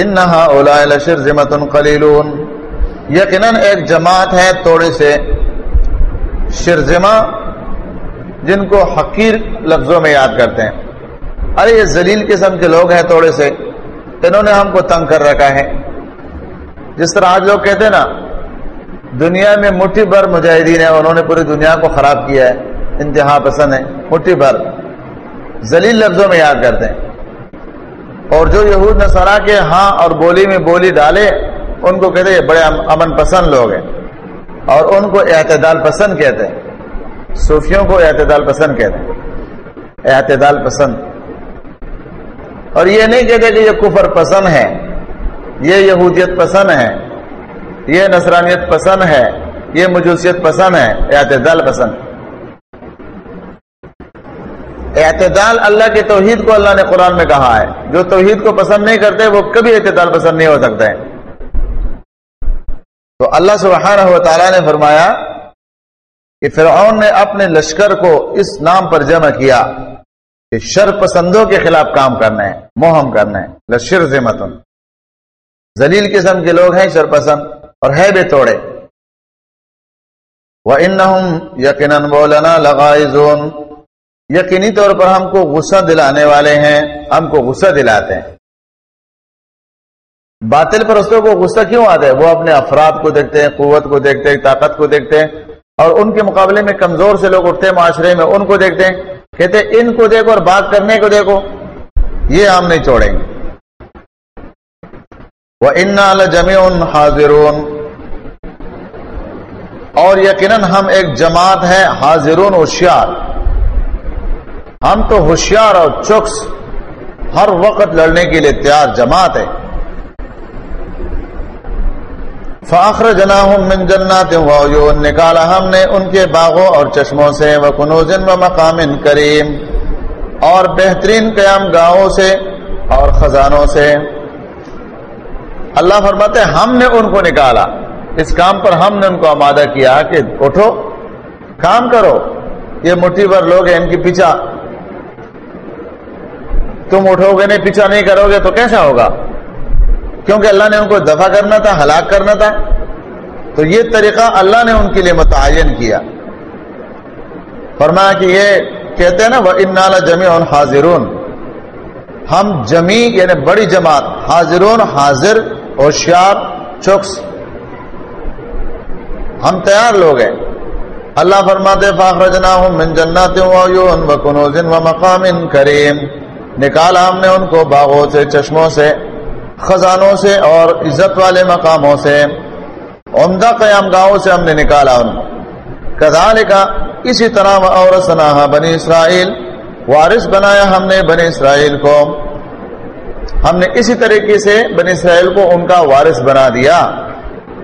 انہا اولا شرزمت قلیلون، یقیناً ایک جماعت ہے توڑے سے۔ شرزما جن کو حقیر لفظوں میں یاد کرتے ہیں۔ ارے، یہ زلیل قسم کے لوگ ہیں توڑے سے۔ انہوں نے ہم کو تنگ کر رکھا ہے۔ جس طرح آج لوگ کہتے ہیں نا، دنیا میں مٹھی بھر مجاہدین ہے انہوں نے پوری دنیا کو خراب کیا ہے۔ انتہا پسند ہے مٹھی بھر۔ زلیل لفظوں میں یاد کرتے ہیں۔ اور جو یہود نسرا کے ہاں اور بولی میں بولی ڈالے، ان کو کہتے ہیں بڑے امن پسند لوگ ہیں۔ اور ان کو اعتدال پسند کہتے ہیں۔ صوفیوں کو اعتدال پسند کہتے ہیں۔ اعتدال پسند۔ اور یہ نہیں کہتے کہ یہ کفر پسند ہے یہ یہودیت پسند ہے یہ نصرانیت پسند ہے یہ مجوسیت پسند ہے اعتدال پسند۔ اعتدال اللہ کے توحید کو اللہ نے قرآن میں کہا ہے۔ جو توحید کو پسند نہیں کرتے، وہ کبھی اعتدال پسند نہیں ہو سکتا ہے تو اللہ سبحانہ و تعالیٰ نے فرمایا کہ فرعون نے اپنے لشکر کو اس نام پر جمع کیا کہ شر پسندوں کے خلاف کام کرنا ہے موہم کرنا ہے لشر ذمتن زلیل قسم کے لوگ ہیں شر پسند اور ہے بے توڑے۔ وہ ان یقیناً بولنا لغائزون۔ یقینی طور پر ہم کو غصہ دلانے والے ہیں، ہم کو غصہ دلاتے ہیں۔ باطل پرستوں کو غصہ کیوں آتا ہے؟ وہ اپنے افراد کو دیکھتے ہیں، قوت کو دیکھتے ہیں، طاقت کو دیکھتے ہیں، اور ان کے مقابلے میں کمزور سے لوگ اٹھتے ہیں، معاشرے میں ان کو دیکھتے ہیں، کہتے ان کو دیکھو اور بات کرنے کو دیکھو، یہ ہم نہیں چھوڑیں گے۔ وہ ان جمی حاضر اور یقیناً ہم ایک جماعت ہے، حاضرون ہوشیار۔ ہم تو ہوشیار اور چکس، ہر وقت لڑنے کے لیے تیار جماعت ہے۔ فاخر جنا من جنات نکالا ہم نے ان کے باغوں اور چشموں سے وہ کنوزن و مقام کریم اور بہترین قیام گاہوں سے اور خزانوں سے۔ اللہ فرماتے ہم نے ان کو نکالا۔ اس کام پر ہم نے ان کو آمادہ کیا کہ اٹھو، کام کرو۔ یہ مٹھی بھر لوگ ہیں، ان کی پیچھا۔ تم اٹھو گے، نہیں، پیچھا نہیں کرو گے تو کیسا ہوگا؟ کیونکہ اللہ نے ان کو دفع کرنا تھا، ہلاک کرنا تھا۔ تو یہ طریقہ اللہ نے ان کے لیے متعین کیا۔ فرمایا کہ یہ کہتے ہیں نا وہ ان جمع حاضر ہم جمی یعنی بڑی جماعت، حاضرون، حاضر ہوشیار چوکس ہم تیار لوگ ہیں۔ اللہ فرماتے فاخرجنا من جنات وعیون وکنوز کریم نکالا ہم نے ان کو باغوں سے، چشموں سے خزانوں سے اور عزت والے مقاموں سے، عمدہ قیام گاہوں سے ہم نے نکالا۔ ان کزال کا اسی طرح اور سنا بنی اسرائیل، وارث بنایا ہم نے بنی اسرائیل کو۔ ہم نے اسی طریقے سے بنی اسرائیل کو ان کا وارث بنا دیا۔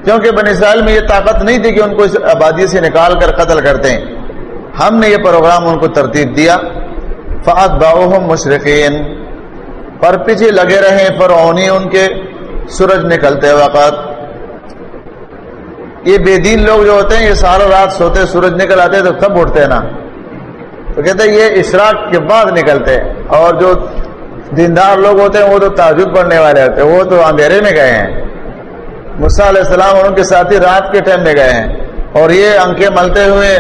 کیونکہ بنی اسرائیل میں یہ طاقت نہیں تھی کہ ان کو اس آبادی سے نکال کر قتل کرتے۔ ہیں ہم نے یہ پروگرام ان کو ترتیب دیا۔ فعت باؤ مشرقین پر پیچھے لگے رہے فرعونی ان کے سورج نکلتے وقت۔ یہ بے دین لوگ جو ہوتے ہیں، یہ سارا رات سوتے سورج نکل آتے تو تب اٹھتے نا۔ تو کہتے ہیں، یہ اشراق کے بعد نکلتے۔ اور جو دیندار لوگ ہوتے ہیں، وہ تو تعجد پڑھنے والے ہوتے ہیں۔ وہ تو اندھیرے میں گئے ہیں۔ مسا علیہ السلام اور ان کے ساتھی رات کے ٹائم میں گئے ہیں۔ اور یہ انکے ملتے ہوئے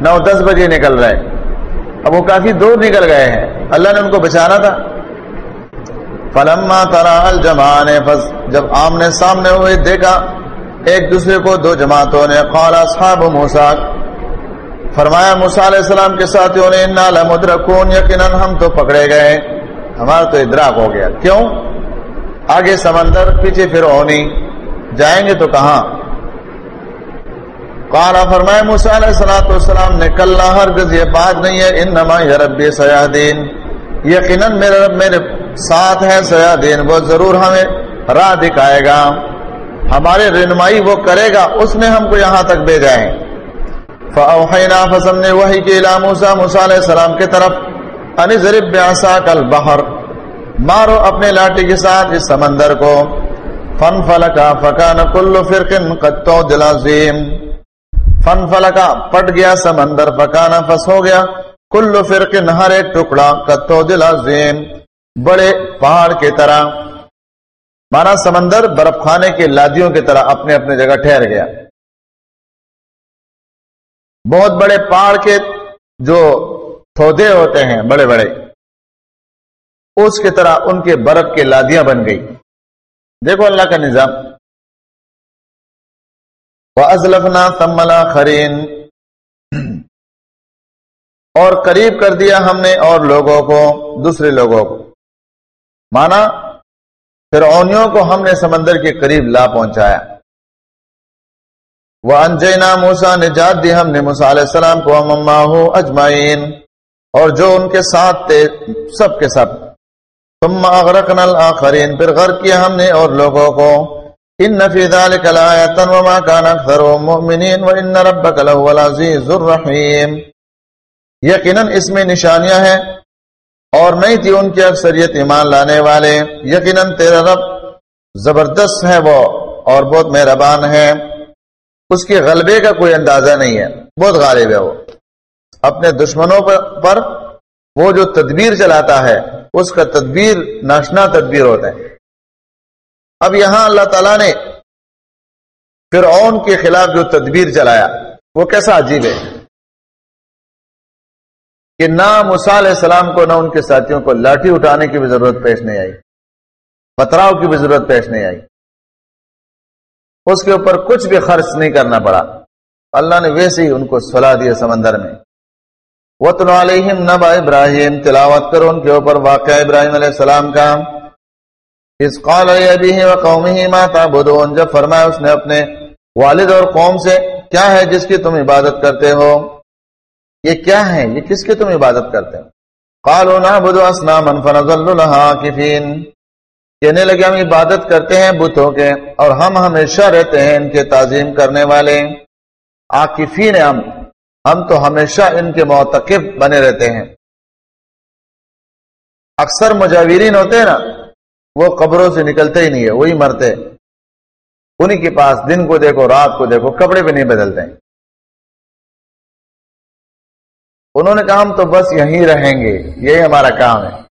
نو دس بجے نکل رہے۔ اب وہ کافی دور نکل گئے ہیں۔ اللہ نے ان کو بچانا تھا۔ فلما ترا الجمان جب آمنے سامنے ہوئے، دیکھا، ایک دوسرے کو دو جماعتوں نے، قال اصحاب موسا فرمایا موسا علیہ السلام کے ساتھیوں نے، انا لمدرکون یقیناً ہم تو پکڑے گئے، ہمارا تو ادراک ہو گیا۔ کیوں؟ آگے سمندر، پیچھے پھر اونی جائیں گے تو کہاں؟ قالا فرمائے موسیٰ علیہ السلام والسلام نے، کل ہرگز یہ بات نہیں ہے، انما یہ رب سیاہ دین یقیناً میرے رب، میرے ساتھ ہے سیاہ دین وہ ضرور ہمیں راہ دکھائے گا۔ ہمارے رہنمائی وہ کرے گا، اس نے ہم کو یہاں تک بھیجا ہے۔ فاوحینا فسم نے وحی کے الى موسیٰ موسیٰ علیہ السلام کے طرف، ان ضرب بعصاک البحر، مارو اپنے لاٹھی کے ساتھ اس سمندر کو۔ فن فلکا فکان کل فرقن قطو دل عظیم فن فلکا پٹ گیا سمندر فکانا فس ہو گیا کل فرقن ہر ایک ٹکڑا قطو دل عظیم بڑے پہاڑ کی طرح، مانا سمندر برف خانے کے لادیوں کی طرح اپنے اپنے جگہ ٹھہر گیا۔ بہت بڑے پہاڑ کے جو تھودے ہوتے ہیں، بڑے بڑے، اس کی طرح ان کے برف کے لادیاں بن گئی۔ دیکھو اللہ کا نظام۔ ازلفنا تملا خرین اور قریب کر دیا ہم نے اور لوگوں کو، دوسرے لوگوں کو۔ مانا پھر اونیوں کو ہم نے سمندر کے قریب لا پہنچایا۔ وہ انجینا موسا نجات دی ہم نے۔ موسا علیہ السلام کو ہو اجمائین اور جو ان کے ساتھ تھے، سب کے سب۔ ثم اغرقنا الاخرین پھر غرق کیا ہم نے اور لوگوں کو۔ ان فی ذلک لآیتا وما کان اکثر مؤمنین وان ربک لهو العزیز الرحیم یقینا اس میں نشانیاں ہیں۔ اور نہیں تھی ان کی اکثریت ایمان لانے والے۔ یقینا تیرا رب زبردست ہے وہ، اور بہت مہربان ہے۔ اس کے غلبے کا کوئی اندازہ نہیں ہے۔ بہت غالب ہے وہ۔ اپنے دشمنوں پر وہ جو تدبیر چلاتا ہے، اس کا تدبیر ناشنا تدبیر ہوتا ہے۔ اب یہاں اللہ تعالیٰ نے پھر اون کے خلاف جو تدبیر چلایا، وہ کیسا عجیب ہے۔ کہ نہ علیہ السلام کو نہ ان کے ساتھیوں کو لاٹھی اٹھانے کی بھی ضرورت پیش نہیں آئی پتراؤ کی بھی ضرورت پیش نہیں آئی۔ اس کے اوپر کچھ بھی خرچ نہیں کرنا پڑا۔ اللہ نے ویسے ہی ان کو سلا دیا سمندر میں۔ وطن علیہم نبا ابراہیم تلاوت کرو ان کے اوپر واقعہ ابراہیم علیہ السلام کا۔ اس قال ابیہ و قومہ ما تعبدون، جب فرمایا اس نے اپنے والد اور قوم سے، کیا ہے جس کی تم عبادت کرتے ہو؟ یہ کیا ہے یہ کس کی تم عبادت کرتے ہو؟ قالوا نعبد اصناما فنظل لها کہنے لگے، ہم عبادت کرتے ہیں بتوں کے اور ہم ہمیشہ رہتے ہیں ان کے تعظیم کرنے والے۔ عاکفین ہم۔ ہم تو ہمیشہ ان کے معتقب بنے رہتے ہیں۔ اکثر مجاورین ہوتے ہیں نا، وہ قبروں سے نکلتے ہی نہیں ہے وہی مرتے۔ انہیں کے پاس دن کو دیکھو، رات کو دیکھو، کپڑے بھی نہیں بدلتے۔ انہوں نے کہا ہم تو بس یہیں رہیں گے یہی ہمارا کام ہے۔